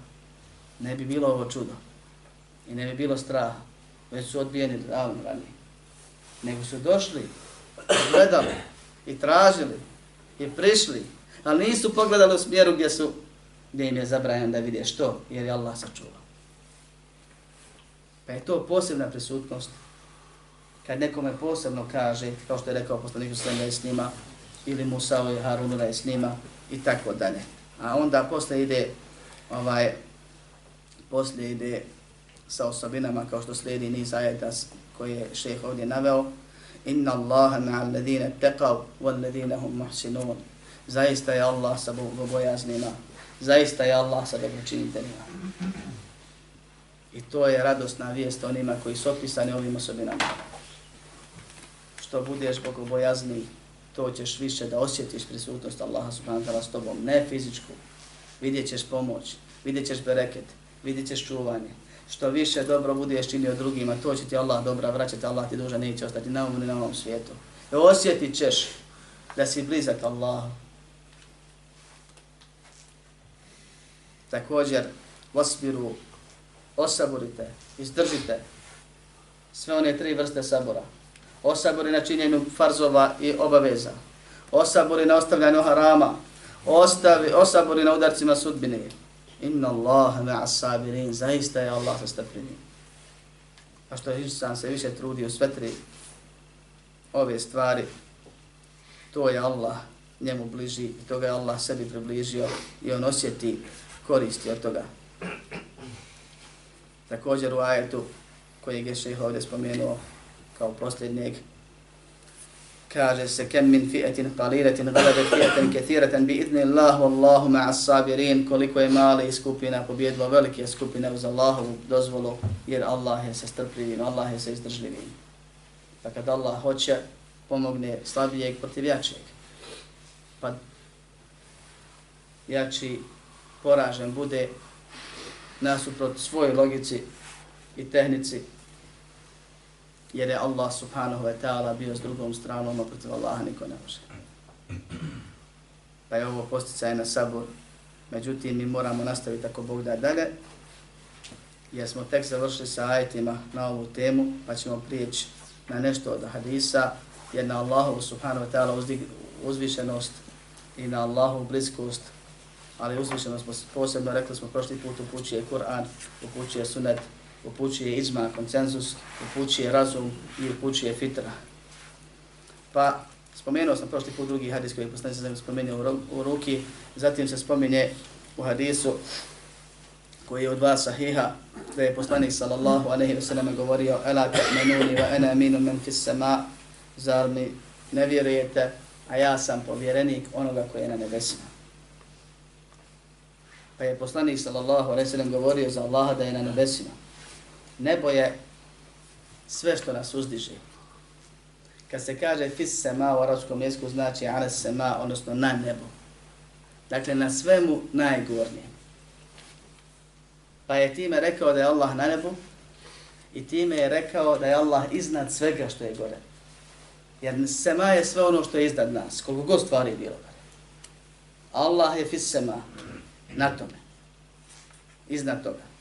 ne bi bilo ovo čudo. I ne bi bilo straha. Već su odbijeni davno ranije. Nego su došli, gledali i tražili i prišli, ali nisu pogledali u smjeru gdje su gdje im je zabranjeno da vide što, jer je Allah sačuvao. Pa je to posebna prisutnost. Kad nekome posebno kaže, kao što je rekao poslanik Uslam da je s njima, ili Musa i Harun da je s njima, i tako dalje. A onda posle ide, ovaj, posle ide sa osobinama kao što slijedi niz ajeta koje je šeheh ovdje naveo. Inna Allaha ma'al ladina taqav wal ladina hum muhsinun. Zaista je Allah sa bogobojaznima zaista je Allah sa dobročiniteljima. I to je radosna vijest onima koji su opisani ovim osobinama. Što budeš bogobojazni, to ćeš više da osjetiš prisutnost Allaha subhanahu wa ta'ala s tobom, ne fizičku. Vidjet ćeš pomoć, vidjet ćeš bereket, vidjet ćeš čuvanje. Što više dobro budeš činio drugima, to će ti Allah dobra vraćati, Allah ti duža neće ostati na ovom na ovom svijetu. I osjetit ćeš da si blizak Allahu, također vasbiru, osaborite, izdržite sve one tri vrste sabora. Osabori na činjenju farzova i obaveza. Osabori na ostavljanju harama. Ostavi, osabori na udarcima sudbine. Inna Allah ma'a sabirin. Zaista je Allah sa strpljenim. A što je sam se više trudio sve tri ove stvari, to je Allah njemu bliži i toga je Allah sebi približio i on osjeti koristi od toga. Također u ajetu koji je šeha ovdje spomenuo kao posljednjeg, kaže se kem min fi'atin qalilatin galabat fi'atan kathiratan bi idni Allah wallahu ma'a sabirin. Koliko je male skupina pobjedilo velike skupine uz Allahovu dozvolu jer Allah je se strpljivim, Allah je se izdržljivim. Pa kad Allah hoće pomogne slabijeg protiv jačeg, pa jači poražen bude nasuprot svojoj logici i tehnici, jer je Allah subhanahu wa ta'ala bio s drugom stranom, a protiv Allaha niko ne može. Pa je ovo posticaj na sabor. Međutim, mi moramo nastaviti ako Bog da dalje, jer smo tek završili sa ajetima na ovu temu, pa ćemo prijeći na nešto od hadisa, jer na Allahu subhanahu wa ta'ala uzvišenost i na Allahu bliskost ali uzvišenost smo posebno, rekli smo prošli put, upućuje Kur'an, upućuje sunet, upućuje izma, koncenzus, upućuje razum i upućuje fitra. Pa spomenuo sam prošli put drugi hadis koji je poslanik sam spomenuo u ruki, zatim se spominje u hadisu koji je od dva sahiha, da je poslanik sallallahu alaihi wa sallam govorio Ela ta'menuni wa ana aminu men fis sama, zar mi ne vjerujete, a ja sam povjerenik onoga koji je na nebesima. Pa je poslanik sallallahu alejhi ve sellem govorio za Allaha da je na nebesima. Nebo je sve što nas uzdiže. Kad se kaže fis sema u arabskom jeziku znači ale sema, odnosno na nebo. Dakle, na svemu najgornije. Pa je time rekao da je Allah na nebu i time je rekao da je Allah iznad svega što je gore. Jer sema je sve ono što je iznad nas, koliko god stvari bilo. Allah je fis sema, na tome. Iznad toga.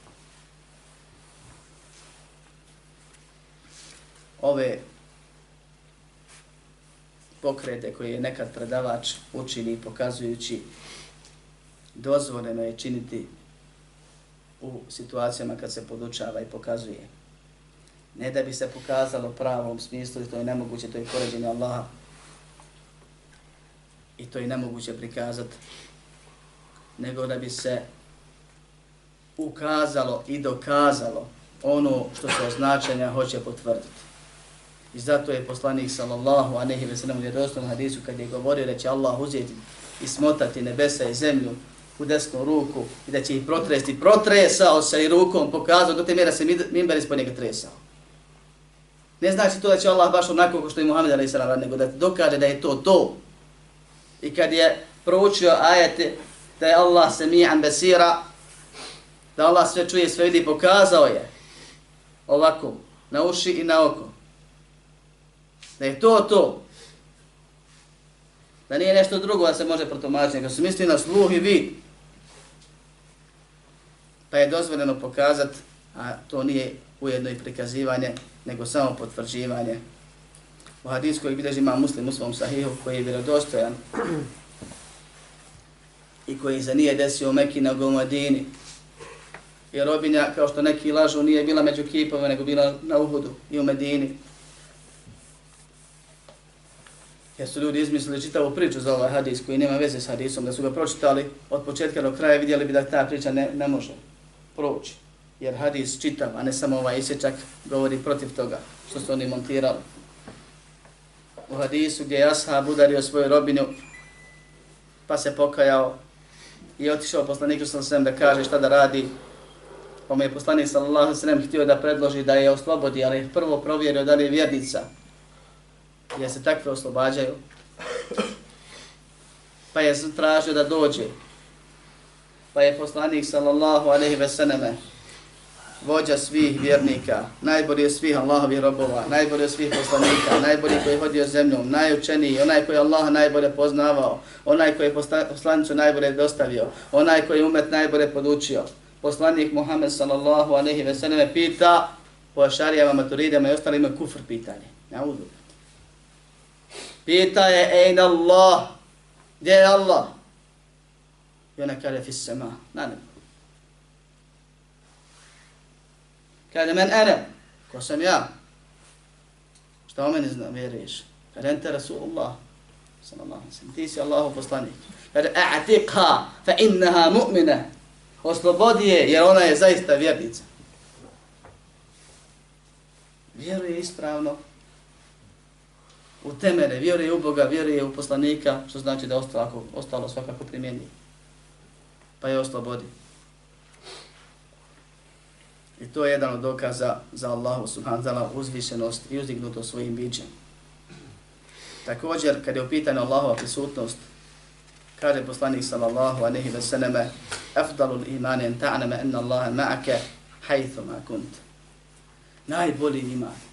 Ove pokrete koje je nekad predavač učini pokazujući dozvoljeno je činiti u situacijama kad se podučava i pokazuje. Ne da bi se pokazalo pravom smislu, to je nemoguće, to je poređenje Allaha. I to je nemoguće prikazati nego da bi se ukazalo i dokazalo ono što se označenja hoće potvrditi. I zato je poslanik sallallahu a ve veselam u vjerovstvenom hadisu kad je govorio da će Allah uzeti i smotati nebesa i zemlju u desnu ruku i da će ih protresti, protresao se i rukom pokazao do te mjera se mimber ispod njega tresao. Ne znači to da će Allah baš onako kao što je Muhammed a.s. nego da dokaže da je to to. I kad je proučio ajete da je Allah sami'an basira, da Allah sve čuje, sve vidi, pokazao je ovako, na uši i na oko. Da je to to. Da nije nešto drugo da se može protumačiti, nego se misli na sluh i vid. Pa je dozvoljeno pokazati, a to nije ujedno i prikazivanje, nego samo potvrđivanje. U hadijsku koji bilježi ima muslim u svom sahihu, koji je vjerodostojan i koji se nije desio u Mekiji nego u Medini. Jer robinja, kao što neki lažu, nije bila među kipove, nego bila na Uhudu i u Medini. Jer su ljudi izmislili čitavu priču za ovaj hadis koji nema veze s hadisom, da su ga pročitali od početka do kraja vidjeli bi da ta priča ne, ne može proći. Jer hadis čitav, a ne samo ovaj isječak, govori protiv toga što su oni montirali. U hadisu gdje je Ashab udario svoju robinu, pa se pokajao i otišao poslaniku sa svem da kaže šta da radi, pa mu je poslanik sallallahu sallam htio da predloži da je oslobodi, ali prvo provjerio da li je vjernica, gdje se takve oslobađaju. Pa je tražio da dođe. Pa je poslanik sallallahu alaihi ve sallame vođa svih vjernika, najbolji od svih Allahovih robova, najbolji od svih poslanika, najbolji koji je hodio zemljom, najučeniji, onaj koji je Allah najbolje poznavao, onaj koji je poslanicu najbolje dostavio, onaj koji je umet najbolje podučio. Poslanik Muhammed sallallahu alaihi ve sallame pita po šarijama, maturidama i ostalima kufr pitanje. Ja. Pita je, ejn Allah, gdje je Allah? I ona kaže, fis sema, na nebu. Kaže, men ene, ko sam ja? Šta o meni zna, vjeruješ? Kaže, ente Rasulullah, sallallahu sallam, ti si Allahu poslanik. Kaže, a'tiqa, fa innaha mu'mina. Oslobodi je, jer ona je zaista vjernica. Vjeruje ispravno, u temere, vjeruje u Boga, vjeruje u poslanika, što znači da ostalo, ostalo svakako primjeni. Pa je oslobodi. I to je jedan od dokaza za Allahu subhanahu wa ta'ala uzvišenost i uzdignutost svojim bićem. Također, kad je upitana Allahova prisutnost, kaže poslanik sallallahu anehi ve sallame, afdalul imani en ta'nama enna Allaha ma'ake hajthu ma kunt. Najbolji iman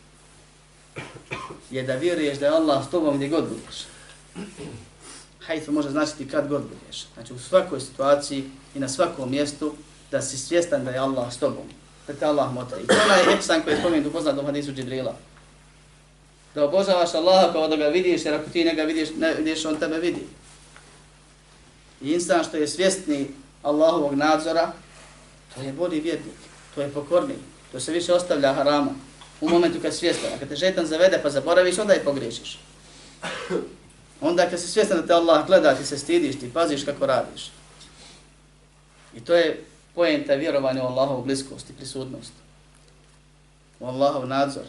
je da vjeruješ da je Allah s tobom gdje god budeš. Hajthu može značiti kad god budeš. Znači u svakoj situaciji i na svakom mjestu da si svjestan da je Allah s tobom da te Allah mota. I to je onaj koji je spomenut u poznatom hadisu Džibrila. Da obožavaš Allaha kao da ga vidiš, jer ako ti ne ga vidiš, ne vidiš, on tebe vidi. I insan što je svjesni Allahovog nadzora, to je bolji vjernik, to je pokorni, to se više ostavlja harama. U momentu kad svjestan, a kad te šetan zavede pa zaboraviš, onda je pogriješiš. Onda kad si svjestan da te Allah gleda, ti se stidiš, ti paziš kako radiš. I to je pojenta vjerovanja u Allahovu bliskost i prisutnost. U Allahov nadzor.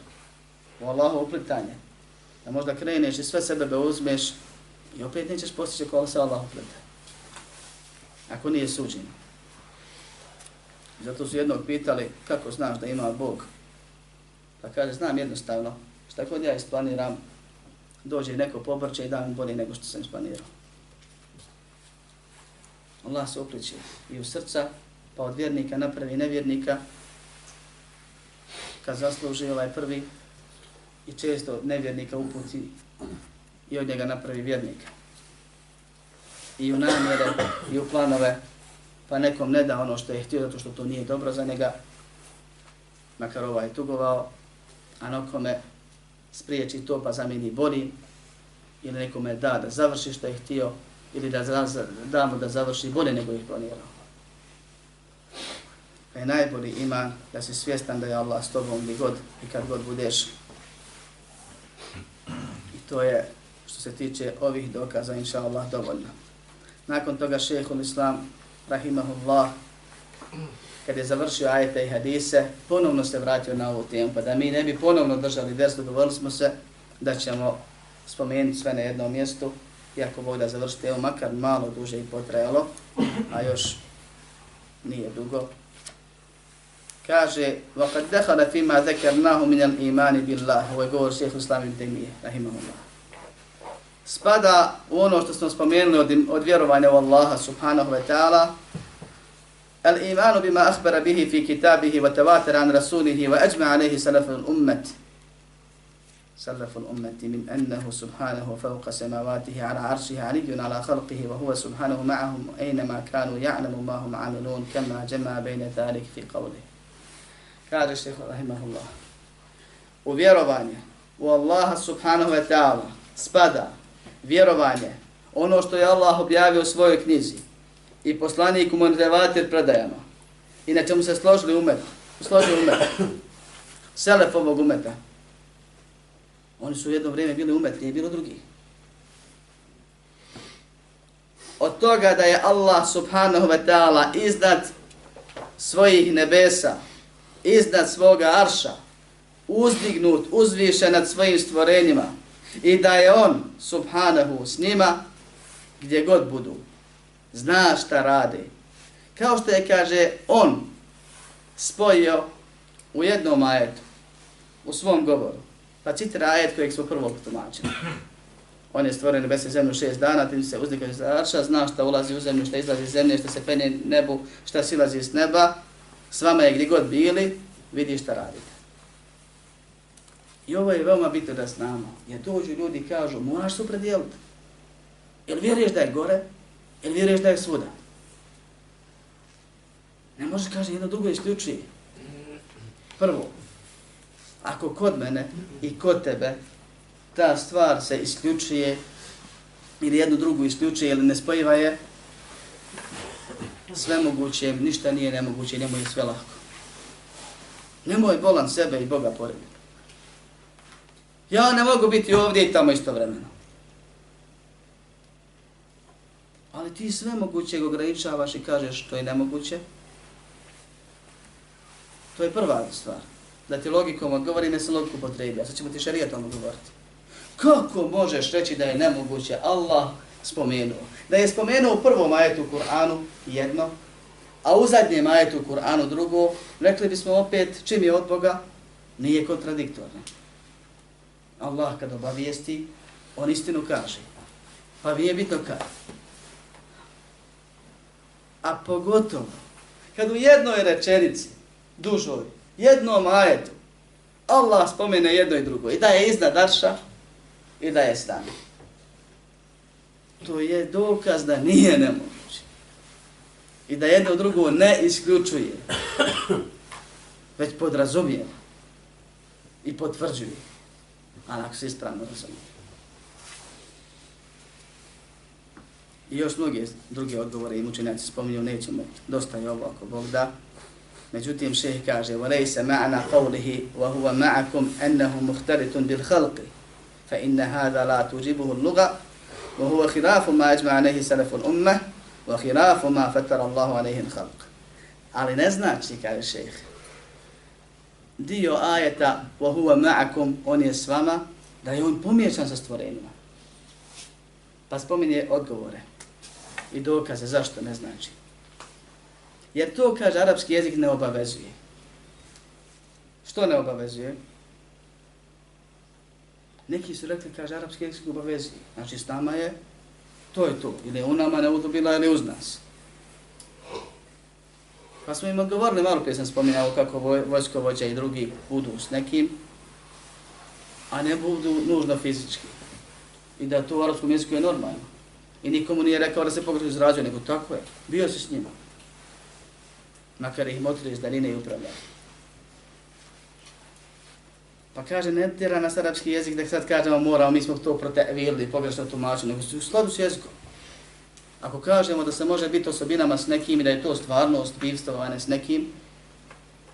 U Allahov uplitanje. Da možda kreneš i sve sebe uzmeš i opet nećeš postići kola se Allah uplita. Ako nije suđeno. Zato su jednog pitali kako znaš da ima Bog. Pa kaže, znam jednostavno, šta god ja isplaniram, dođe neko pobrče i da mi bolje nego što sam isplanirao. Allah se upliče i u srca pa od vjernika napravi nevjernika, kad zasluži ovaj prvi i često nevjernika uputi i od njega napravi vjernika. I u namjere i u planove, pa nekom ne da ono što je htio, zato što to nije dobro za njega, makar ovaj tugovao, a nekome spriječi to pa zamijeni boli, ili nekome da da završi što je htio, ili da da mu da završi bolje nego ih planirao pa je najbolji iman da si svjestan da je Allah s tobom gdje god i kad god budeš. I to je što se tiče ovih dokaza, inša Allah, dovoljno. Nakon toga šehhul Islam, rahimahullah, kad je završio ajete i hadise, ponovno se vratio na ovu temu, pa da mi ne bi ponovno držali desno, dovoljili smo se da ćemo spomenuti sve na jednom mjestu, iako Bog da završite, evo makar malo duže i potrajalo, a još nije dugo, kaže وَقَدْ دَخَلَ فِي مَا ذَكَرْنَاهُ مِنَ الْإِيمَانِ بِاللَّهِ Ovo je govor šehehu Islami ibn Taymiye, rahimahullah. Spada u ono što smo spomenuli od, od vjerovanja u Allaha subhanahu wa ta'ala, الإيمان بما أخبر به في كتابه وتواتر عن رسوله وأجمع عليه سلف الأمة. سلف الأمة من أنه سبحانه فوق سماواته على عرشه علي على خلقه وهو سبحانه معهم أينما كانوا يعلم ما هم عاملون كما جمع بين ذلك في قوله. قال الشيخ رحمه الله. uvjerovanje u Allaha subhanahu wa ta'ala spada vjerovanje ono što je Allah objavio u svojoj knjizi. I poslanik u revatir predajama i na čemu se složili umet, složili umet, selef ovog umeta, Oni su u jedno vrijeme bili umet, nije bilo drugih. Od toga da je Allah subhanahu wa ta'ala iznad svojih nebesa, iznad svoga arša, uzdignut, uzvišen nad svojim stvorenjima i da je on subhanahu s njima gdje god budu. Zna šta rade. Kao što je, kaže, on spojio u jednom ajetu, u svom govoru. Pa citira ajet kojeg smo prvo potumačili. On je stvoren nebesa i zemlju šest dana, tim se uznikao iz arša, zna šta ulazi u zemlju, šta izlazi iz zemlje, šta se penje nebu, šta silazi iz neba. S vama je gdje god bili, vidi šta radite. I ovo je veoma bitno da znamo. Jer dođu ljudi i kažu, moraš se upredijeliti. Jel vjeruješ da je gore? Jel vjeruješ da je svuda? Ne može kaže jedno drugo isključuje. Prvo, ako kod mene i kod tebe ta stvar se isključuje ili jednu drugu isključuje ili ne spojiva je, sve moguće, ništa nije nemoguće, njemu je sve lako. Nemoj bolan sebe i Boga porediti. Ja ne mogu biti ovdje i tamo istovremeno. Ali ti sve moguće ograničavaš i kažeš što je nemoguće. To je prva stvar da ti logikom odgovori, ne se logiku potrebi. A sad ćemo ti šarijetom odgovoriti. Kako možeš reći da je nemoguće Allah spomenuo? Da je spomenuo u prvom ajetu Kur'anu jedno, a u zadnjem ajetu Kur'anu drugo, rekli bismo opet čim je od Boga, nije kontradiktorno. Allah kad obavijesti, on istinu kaže. Pa nije bitno kada. A pogotovo, kad u jednoj rečenici, dužoj, jednom ajetu Allah spomene jedno i drugo i da je iznad Arša i da je stan. To je dokaz da nije nemoguće. I da jedno drugo ne isključuje, već podrazumije i potvrđuje. Ali ako se ispravno razumije. I još mnoge druge odgovore i mučenjaci spominju, nećemo, dosta je ovo ako Bog da. Međutim, šeh kaže, وَلَيْسَ مَعْنَا قَوْلِهِ وَهُوَ مَعَكُمْ أَنَّهُ مُخْتَرِتٌ بِالْخَلْقِ فَإِنَّ هَذَا لَا تُجِبُهُ اللُّغَ وَهُوَ خِرَافُ مَا أَجْمَعَ عَلَيْهِ سَلَفُ الْأُمَّةِ وَخِرَافُ مَا فَتَرَ اللَّهُ عَلَيْهِ الْخَلْقِ Ali ne znači, kaže šeh, dio ajeta وَهُوَ مَعَكُمْ on je s vama, da je on pomiječan sa stvorenjima. Pa spominje odgovore i dokaze zašto ne znači. Jer to, kaže, arapski jezik ne obavezuje. Što ne obavezuje? Neki su rekli, kaže, arapski jezik obavezuje. Znači, s nama je, to je to. Ili u nama ne udobila, ili uz nas. Pa smo im odgovorili, malo prije sam spominjao kako vojskovođa i drugi budu s nekim, a ne budu nužno fizički. I da to u arapskom jeziku je normalno. I nikomu nije rekao da se pogrešno izrazio, nego tako je. Bio si s njima makar ih motri iz daline i upravlja. Pa kaže, ne tjera na sarapski jezik da sad kažemo moramo, mi smo to protevili, pogrešno tumačili, nego u skladu s jezikom. Ako kažemo da se može biti osobinama s nekim i da je to stvarnost bivstvovane s nekim,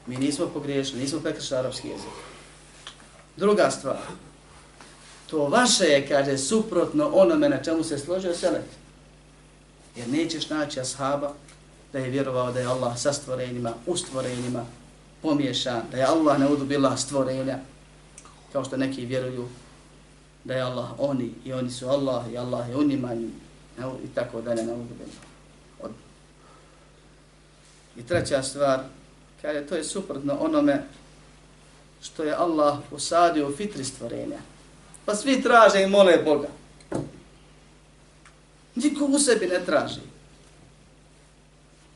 mi nismo pogriješili, nismo prekršali arapski jezik. Druga stvar, to vaše je, kaže, suprotno onome na čemu se složio Selef. Jer nećeš naći ashaba da je vjerovao da je Allah sa stvorenjima, u stvorenjima pomiješan, da je Allah ne udubila stvorenja, kao što neki vjeruju da je Allah oni i oni su Allah i Allah je onima i tako dalje ne udubila. I treća stvar, kaže, to je suprotno onome što je Allah usadio u fitri stvorenja. Pa svi traže i mole Boga. Niko u sebi ne traži.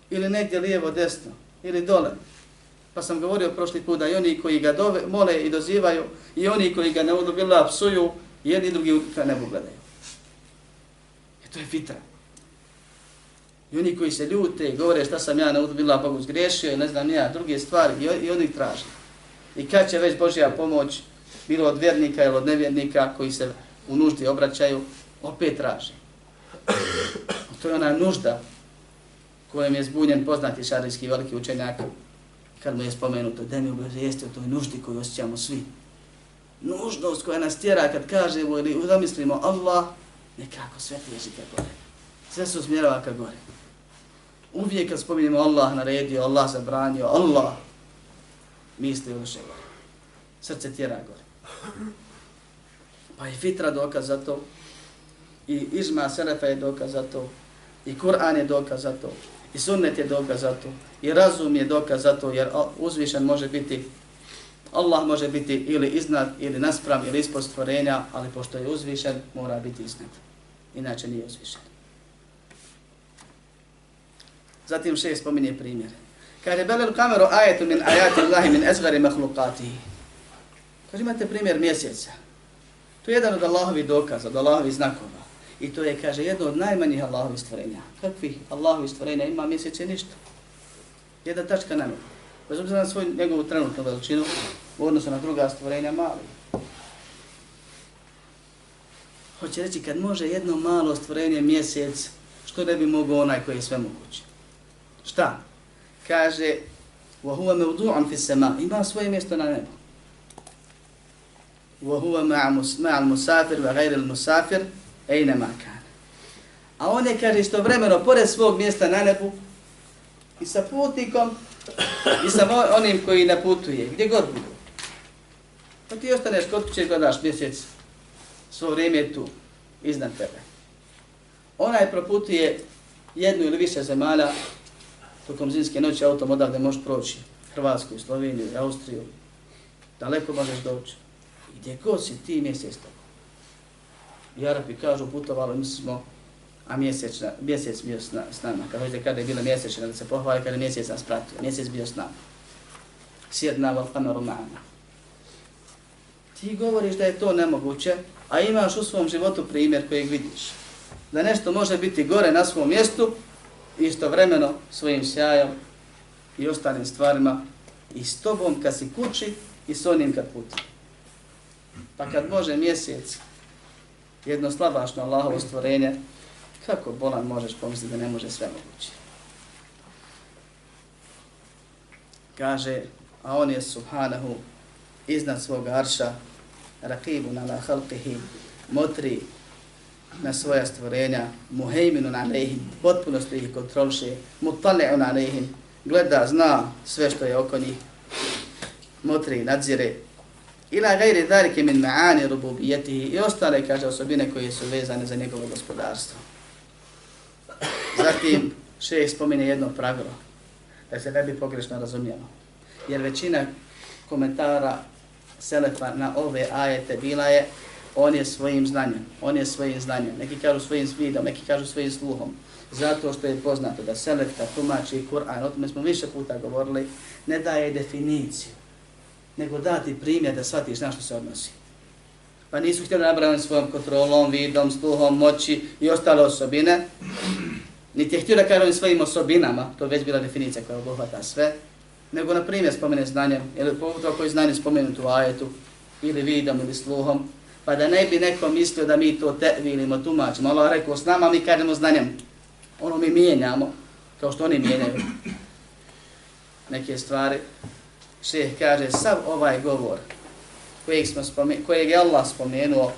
Ili negdje lijevo, desno, ili dole. Pa sam govorio prošli put da i oni koji ga dove, mole i dozivaju, i oni koji ga ne udobila psuju, jedni i drugi ka nebu gledaju. E to je fitra. I oni koji se ljute i govore šta sam ja ne udobila Bogu zgrešio i ne znam ja, druge stvari, i, i oni traže. I kad će već Božja pomoć, bilo od vjernika ili od nevjernika koji se u nuždi obraćaju, opet traže. To je ona nužda kojem je zbunjen poznati šarijski veliki učenjak kad mu je spomenuto da mi obavijesti o toj nuždi koju osjećamo svi. Nužnost koja nas tjera kad kažemo ili zamislimo Allah, nekako sve teži ka gore. Sve se usmjerava ka gore. Uvijek kad spominjemo Allah naredio, Allah zabranio, Allah misli u duše gore. Srce tjera gore. Pa i fitra dokaz za to, i izma selefa je dokaz za to, i Kur'an je dokaz za to, i sunnet je dokaz za to, i razum je dokaz za to, jer uzvišen može biti, Allah može biti ili iznad, ili naspram, ili ispod stvorenja, ali pošto je uzvišen, mora biti iznad. Inače nije uzvišen. Zatim še spominje primjer. Kaže, belel kameru ajetu min ajati Allahi min ezgari mahlukatihi. Kaže, imate primjer mjeseca. To je jedan od Allahovi dokaza, od Allahovi znakova. I to je, kaže, jedno od najmanjih Allahovi stvorenja. Kakvih Allahovi stvorenja ima mjesece ništa. Jedna tačka na nebu. Bez obzira na svoju njegovu trenutnu veličinu, u odnosu na druga stvorenja, mali. Hoće reći, kad može jedno malo stvorenje mjesec, što ne bi mogao onaj koji je sve moguće? Šta? Kaže, وَهُوَ مَوْدُعًا فِي السَّمَا Ima svoje mjesto na nebu. وَهُوَ مَعَ الْمُسَافِرِ وَغَيْرِ الْمُسَافِرِ أَيْنَمَا كَانَ A on je, kaže, istovremeno, pored svog mjesta na nebu, i sa putnikom, i sa onim koji ne putuje, gdje god budu. Pa ti ostaneš kod kuće i gledaš mjesec, svo vrijeme je tu, iznad tebe. Onaj proputuje jednu ili više zemalja, tokom zimske noći autom odavde možeš proći Hrvatsku, Sloveniju, Austriju, daleko možeš doći. Gdje god si ti mjesec tako. I Arapi kažu putovalo, mi smo, a mjesec, mjesec bio s, na, s nama. Kad hoćete kada je bila mjesečna, da se pohvali kada je mjesec nas pratio. Mjesec bio s nama. Sjedna val kameru ma'ana. Ti govoriš da je to nemoguće, a imaš u svom životu primjer kojeg vidiš. Da nešto može biti gore na svom mjestu, istovremeno svojim sjajom i ostalim stvarima i s tobom kad si kući i s onim kad puti. Pa kad može mjesec, jedno slabašno Allahovo stvorenje, kako bolan možeš pomisliti da ne može sve moguće? Kaže, a on je subhanahu iznad svog arša, rakibu na la halqihi, motri na svoja stvorenja, muhejminu na lehim, potpuno što ih kontrolše, mutale'u na gleda, zna sve što je oko njih, motri, nadzire, ila gajri dalike min ma'ani rububijetihi i ostale, kaže, osobine koje su vezane za njegovo gospodarstvo. Zatim, šeh spomine jedno pravilo, da se ne bi pogrešno razumijelo. Jer većina komentara Selefa na ove ajete bila je on je svojim znanjem, on je svojim znanjem, neki kažu svojim vidom, neki kažu svojim sluhom, zato što je poznato da Selefka tumači Kur'an, o tome smo više puta govorili, ne daje definiciju, nego dati primjer da shvatiš na što se odnosi. Pa nisu htjeli nabrani svojom kontrolom, vidom, sluhom, moći i ostale osobine, niti je htio da kažu svojim osobinama, to je već bila definicija koja obuhvata sve, nego na primjer spomene znanjem, ili pogotovo koji znanje spomenuti u ajetu, ili vidom ili sluhom, pa da ne bi neko mislio da mi to tevilimo, tumačimo. Allah rekao s nama, mi kažemo znanjem. Ono mi mijenjamo, kao što oni mijenjaju neke stvari šeheh kaže, sav ovaj govor kojeg, smo spomen kojeg je Allah spomenuo,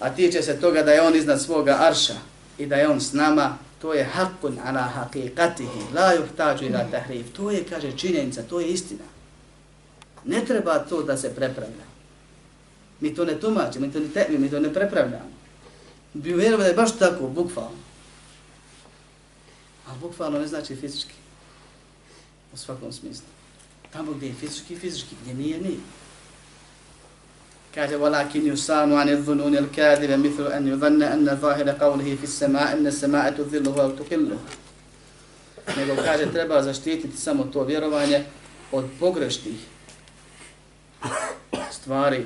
a tiče se toga da je on iznad svoga arša i da je on s nama, to je hakun ala haqiqatihi, la juhtađu ila tahrif. To je, kaže, činjenica, to je istina. Ne treba to da se prepravlja. Mi to ne tumačimo, mi to ne tebi, mi to ne prepravljamo. Bi uvjerovali da je baš tako, bukvalno. Ali bukvalno ne znači fizički. u svakom smislu. Tamo gdje je fizički, fizički, gdje nije, nije. Kaže, walakin yusanu an idhununi al-kadiba mithlu an yudhanna anna zahira qawlihi fi as-sama'i anna as-sama'a tudhilluhu wa tuqilluhu. Nego kaže, treba zaštititi samo to vjerovanje od pogrešnih stvari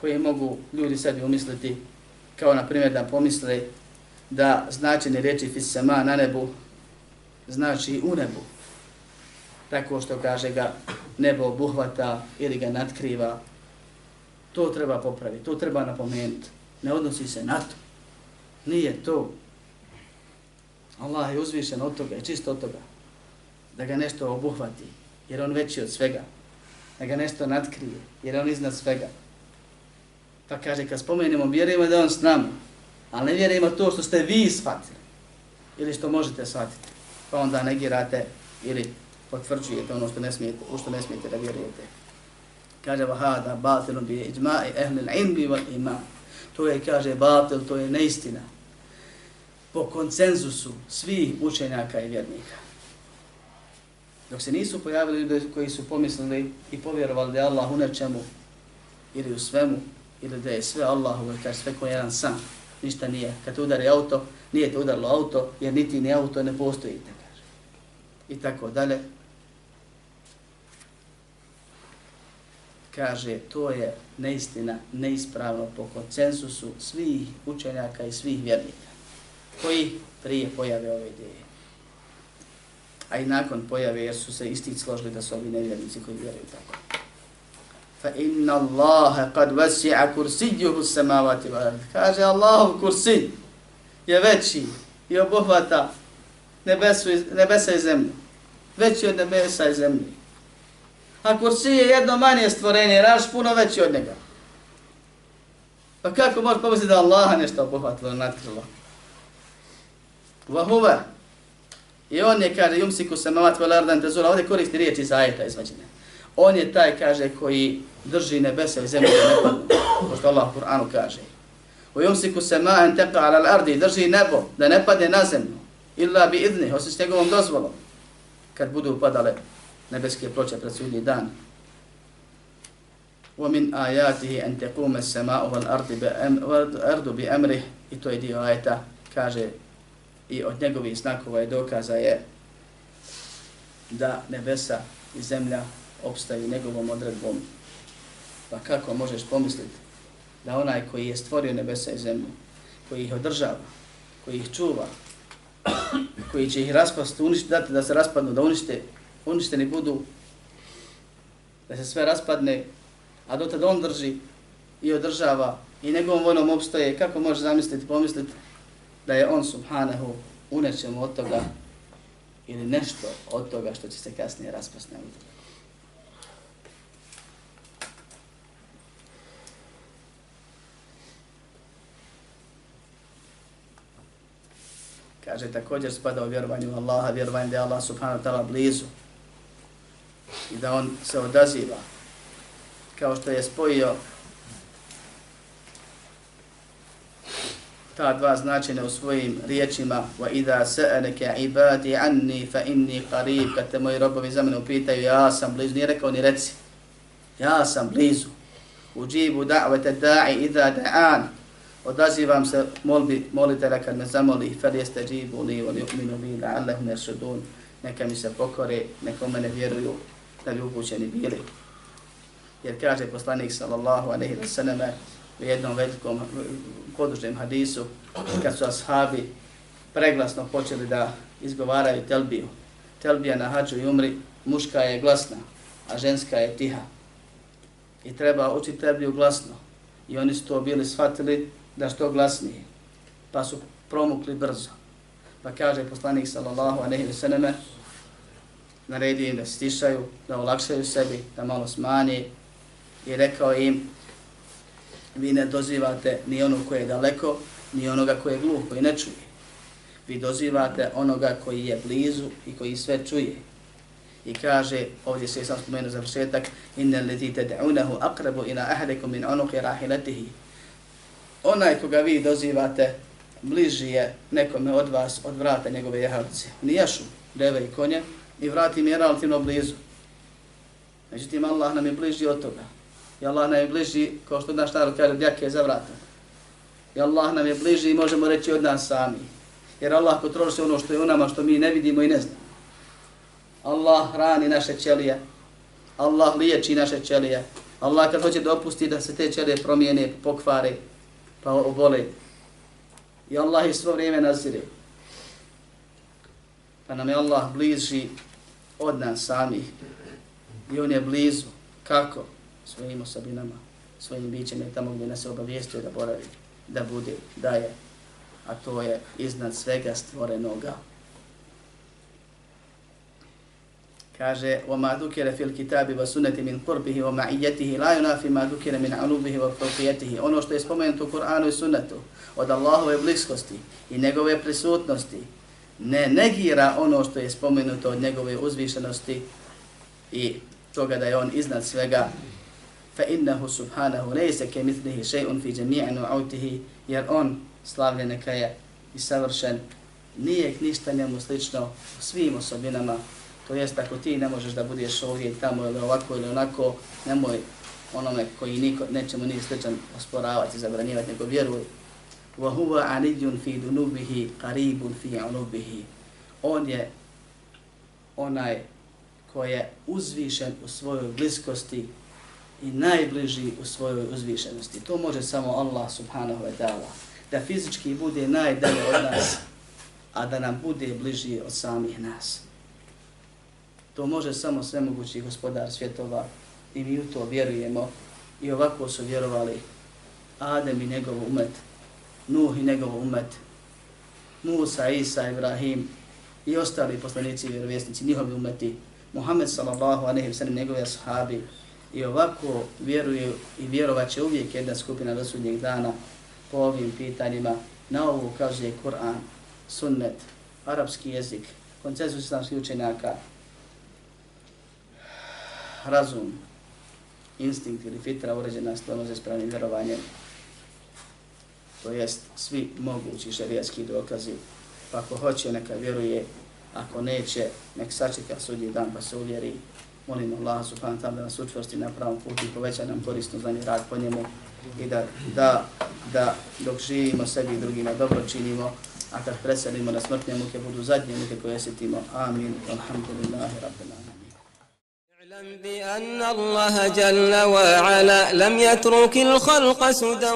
koje mogu ljudi sebi umisliti, kao na primjer da pomisle da značenje riječi fisema na nebu znači u nebu. Tako što kaže ga nebo obuhvata ili ga natkriva. To treba popraviti, to treba napomenuti. Ne odnosi se na to. Nije to. Allah je uzvišen od toga, i čisto od toga. Da ga nešto obuhvati, jer on veći od svega. Da ga nešto natkrije, jer on iznad svega. Pa kaže, kad spomenemo, vjerujemo da on s nama, ali ne vjerujemo to što ste vi shvatili ili što možete shvatiti. Pa onda negirate ili potvrđujete ono što ne smijete, u što ne smijete da vjerujete. Kaže, vahada, batilun bi iđma'i ehlil ilmi wal iman. To je, kaže, batil, to je neistina. Po koncenzusu svih učenjaka i vjernika. Dok se nisu pojavili ljudi koji su pomislili i povjerovali da je Allah u nečemu ili u svemu, ili da je sve Allahu, kaže sve ko jedan sam, ništa nije. Kad te udari auto, nije te udarilo auto, jer niti ni auto ne postojite, kaže. I tako dalje. Kaže, to je neistina, neispravno po koncensusu svih učenjaka i svih vjernika, koji prije pojave ove ideje. A i nakon pojave, jer su se isti složili da su ovi nevjernici koji vjeruju tako fa inna Allaha kad vasi'a kursiyuhu samavati wal. Kaže Allahov kursi je veći i obuhvata nebesu, nebesa i zemlju. Veći od nebesa i zemlje. A kursi je jedno manje stvorenje, raš puno veći od njega. Pa kako možeš pomisliti da Allaha nešto obuhvatilo, natkrilo? Vahuva. I on je, kaže, yumsiku samawati wal ardan tezura, Ovdje koristi riječ iz ajeta izvađene. On je taj, kaže, koji drži nebesa i zemlje da ne padnu. kao što Allah u Kur'anu kaže. U yumsiku sama'an taqa ala al-ardi drži nebo da ne padne na zemlju. Illa bi idni, osim s njegovom dozvolom. Kad budu padale nebeske ploče pred sudnji dan. Wa min ayatihi an taquma as-sama'u wal-ardu. I to je dio ajeta kaže i od njegovih znakova i dokaza je da nebesa i zemlja opstaju njegovom odredbom Pa kako možeš pomisliti da onaj koji je stvorio nebesa i zemlju, koji ih održava, koji ih čuva, koji će ih raspast, uništi, dati da se raspadnu, da unište, uništeni budu, da se sve raspadne, a do tada on drži i održava i njegovom voljom obstoje, kako može zamisliti, pomisliti da je on subhanahu u nečemu od toga ili nešto od toga što će se kasnije raspasti na Kaže, također spada u vjerovanju Allaha, vjerovanje da je Allah subhanahu wa ta'ala blizu i da on se odaziva kao što je spojio ta dva značenja u svojim riječima wa idha sa'alaka ibadi anni fa inni qarib kad te moji robovi za mene upitaju ja sam blizu nije rekao ni reci ja sam blizu uđibu da'vete da'i idha da'an odazivam se molbi molitelja kad me zamoli fel jeste džibu li voli uminu bi la'allahum Allah neka mi se pokore neka mene vjeruju da bi upućeni bili. Jer kaže poslanik sallallahu alaihi wa sallam u jednom velikom podužnem hadisu kad su ashabi preglasno počeli da izgovaraju telbiju. Telbija na hađu i umri muška je glasna a ženska je tiha. I treba učiti telbiju glasno. I oni su to bili shvatili da što glasnije, pa su promukli brzo. Pa kaže poslanik sallallahu alejhi ve selleme naredio im da stišaju, da olakšaju sebi, da malo smanje i rekao im vi ne dozivate ni ono koje je daleko, ni onoga koje je gluh, koji ne čuje. Vi dozivate onoga koji je blizu i koji sve čuje. I kaže, ovdje se sam spomenuo za vršetak, inna leti tad'unahu aqrabu ila ahlikum min unuqi rahilatihi onaj koga vi dozivate bliži je nekome od vas od vrata njegove jehalice. Nijašu deve i konje, i vrati mi je relativno blizu. Međutim, Allah nam je bliži od toga. I Allah nam je bliži, kao što naš narod kaže, djake za vratom. I Allah nam je bliži i možemo reći od nas sami. Jer Allah kontroliše ono što je u nama, što mi ne vidimo i ne znamo. Allah hrani naše ćelije. Allah liječi naše ćelije. Allah kad hoće dopusti da se te ćelije promijene, pokvare, pa obole. I Allah je svo vrijeme nazire. Pa nam je Allah bliži od nas samih. I on je blizu. Kako? Svojim osobinama, svojim bićem je tamo gdje nas je obavijestio da boravi, da bude, da je. A to je iznad svega stvorenoga. kaže وما ذكر في الكتاب والسنة من قربه ومعيته لا ينافي ما ذكر من علوبه وفوقيته ono što je spomenuto u Kur'anu i Sunnetu od Allahove bliskosti i njegove prisutnosti ne negira ono što je spomenuto od njegove uzvišenosti i toga da je on iznad svega fa innahu subhanahu laysa kamithlihi shay'un fi jami'i nu'utihi jer on slavljen neka je i savršen nije ništa njemu slično u svim osobinama To jest, ako ti ne možeš da budeš ovdje tamo ili ovako ili onako, nemoj onome koji niko, nećemo ni sličan osporavati, zabranjivati, nego vjeruj. وَهُوَ عَنِدْيٌ فِي دُنُوبِهِ قَرِيبٌ فِي عُنُوبِهِ On je onaj koji je uzvišen u svojoj bliskosti i najbliži u svojoj uzvišenosti. To može samo Allah subhanahu wa ta'ala. Da fizički bude najdalje od nas, a da nam bude bliži od samih nas. To može samo svemogući gospodar svjetova i mi u to vjerujemo i ovako su vjerovali Adem i njegov umet, Nuh i njegov umet, Musa, Isa, Ibrahim i ostali poslanici i vjerovjesnici, njihovi umeti, Muhammed sallallahu a nehi sallam, njegove ashabi i ovako vjeruju i vjerovat će uvijek jedna skupina do sudnjeg dana po ovim pitanjima. Na ovo ukazuje Kur'an, sunnet, arapski jezik, koncesus islamskih učenjaka, razum, instinkt ili fitra uređena stvarno za ispravnim vjerovanjem To jest svi mogući šarijatski dokazi. Pa ako hoće, neka vjeruje. Ako neće, nek sačeka sudji dan pa se uvjeri. Molimo Allah subhanahu ta'ala da nas učvrsti na pravom putu i poveća nam korisno znanje rad po njemu i da, da, da dok živimo sebi i drugima dobro činimo, a kad preselimo na smrtne muke budu zadnje muke koje sjetimo. Amin. Alhamdulillahi rabbil alamin. اعلم بأن الله جل وعلا لم يترك الخلق سدى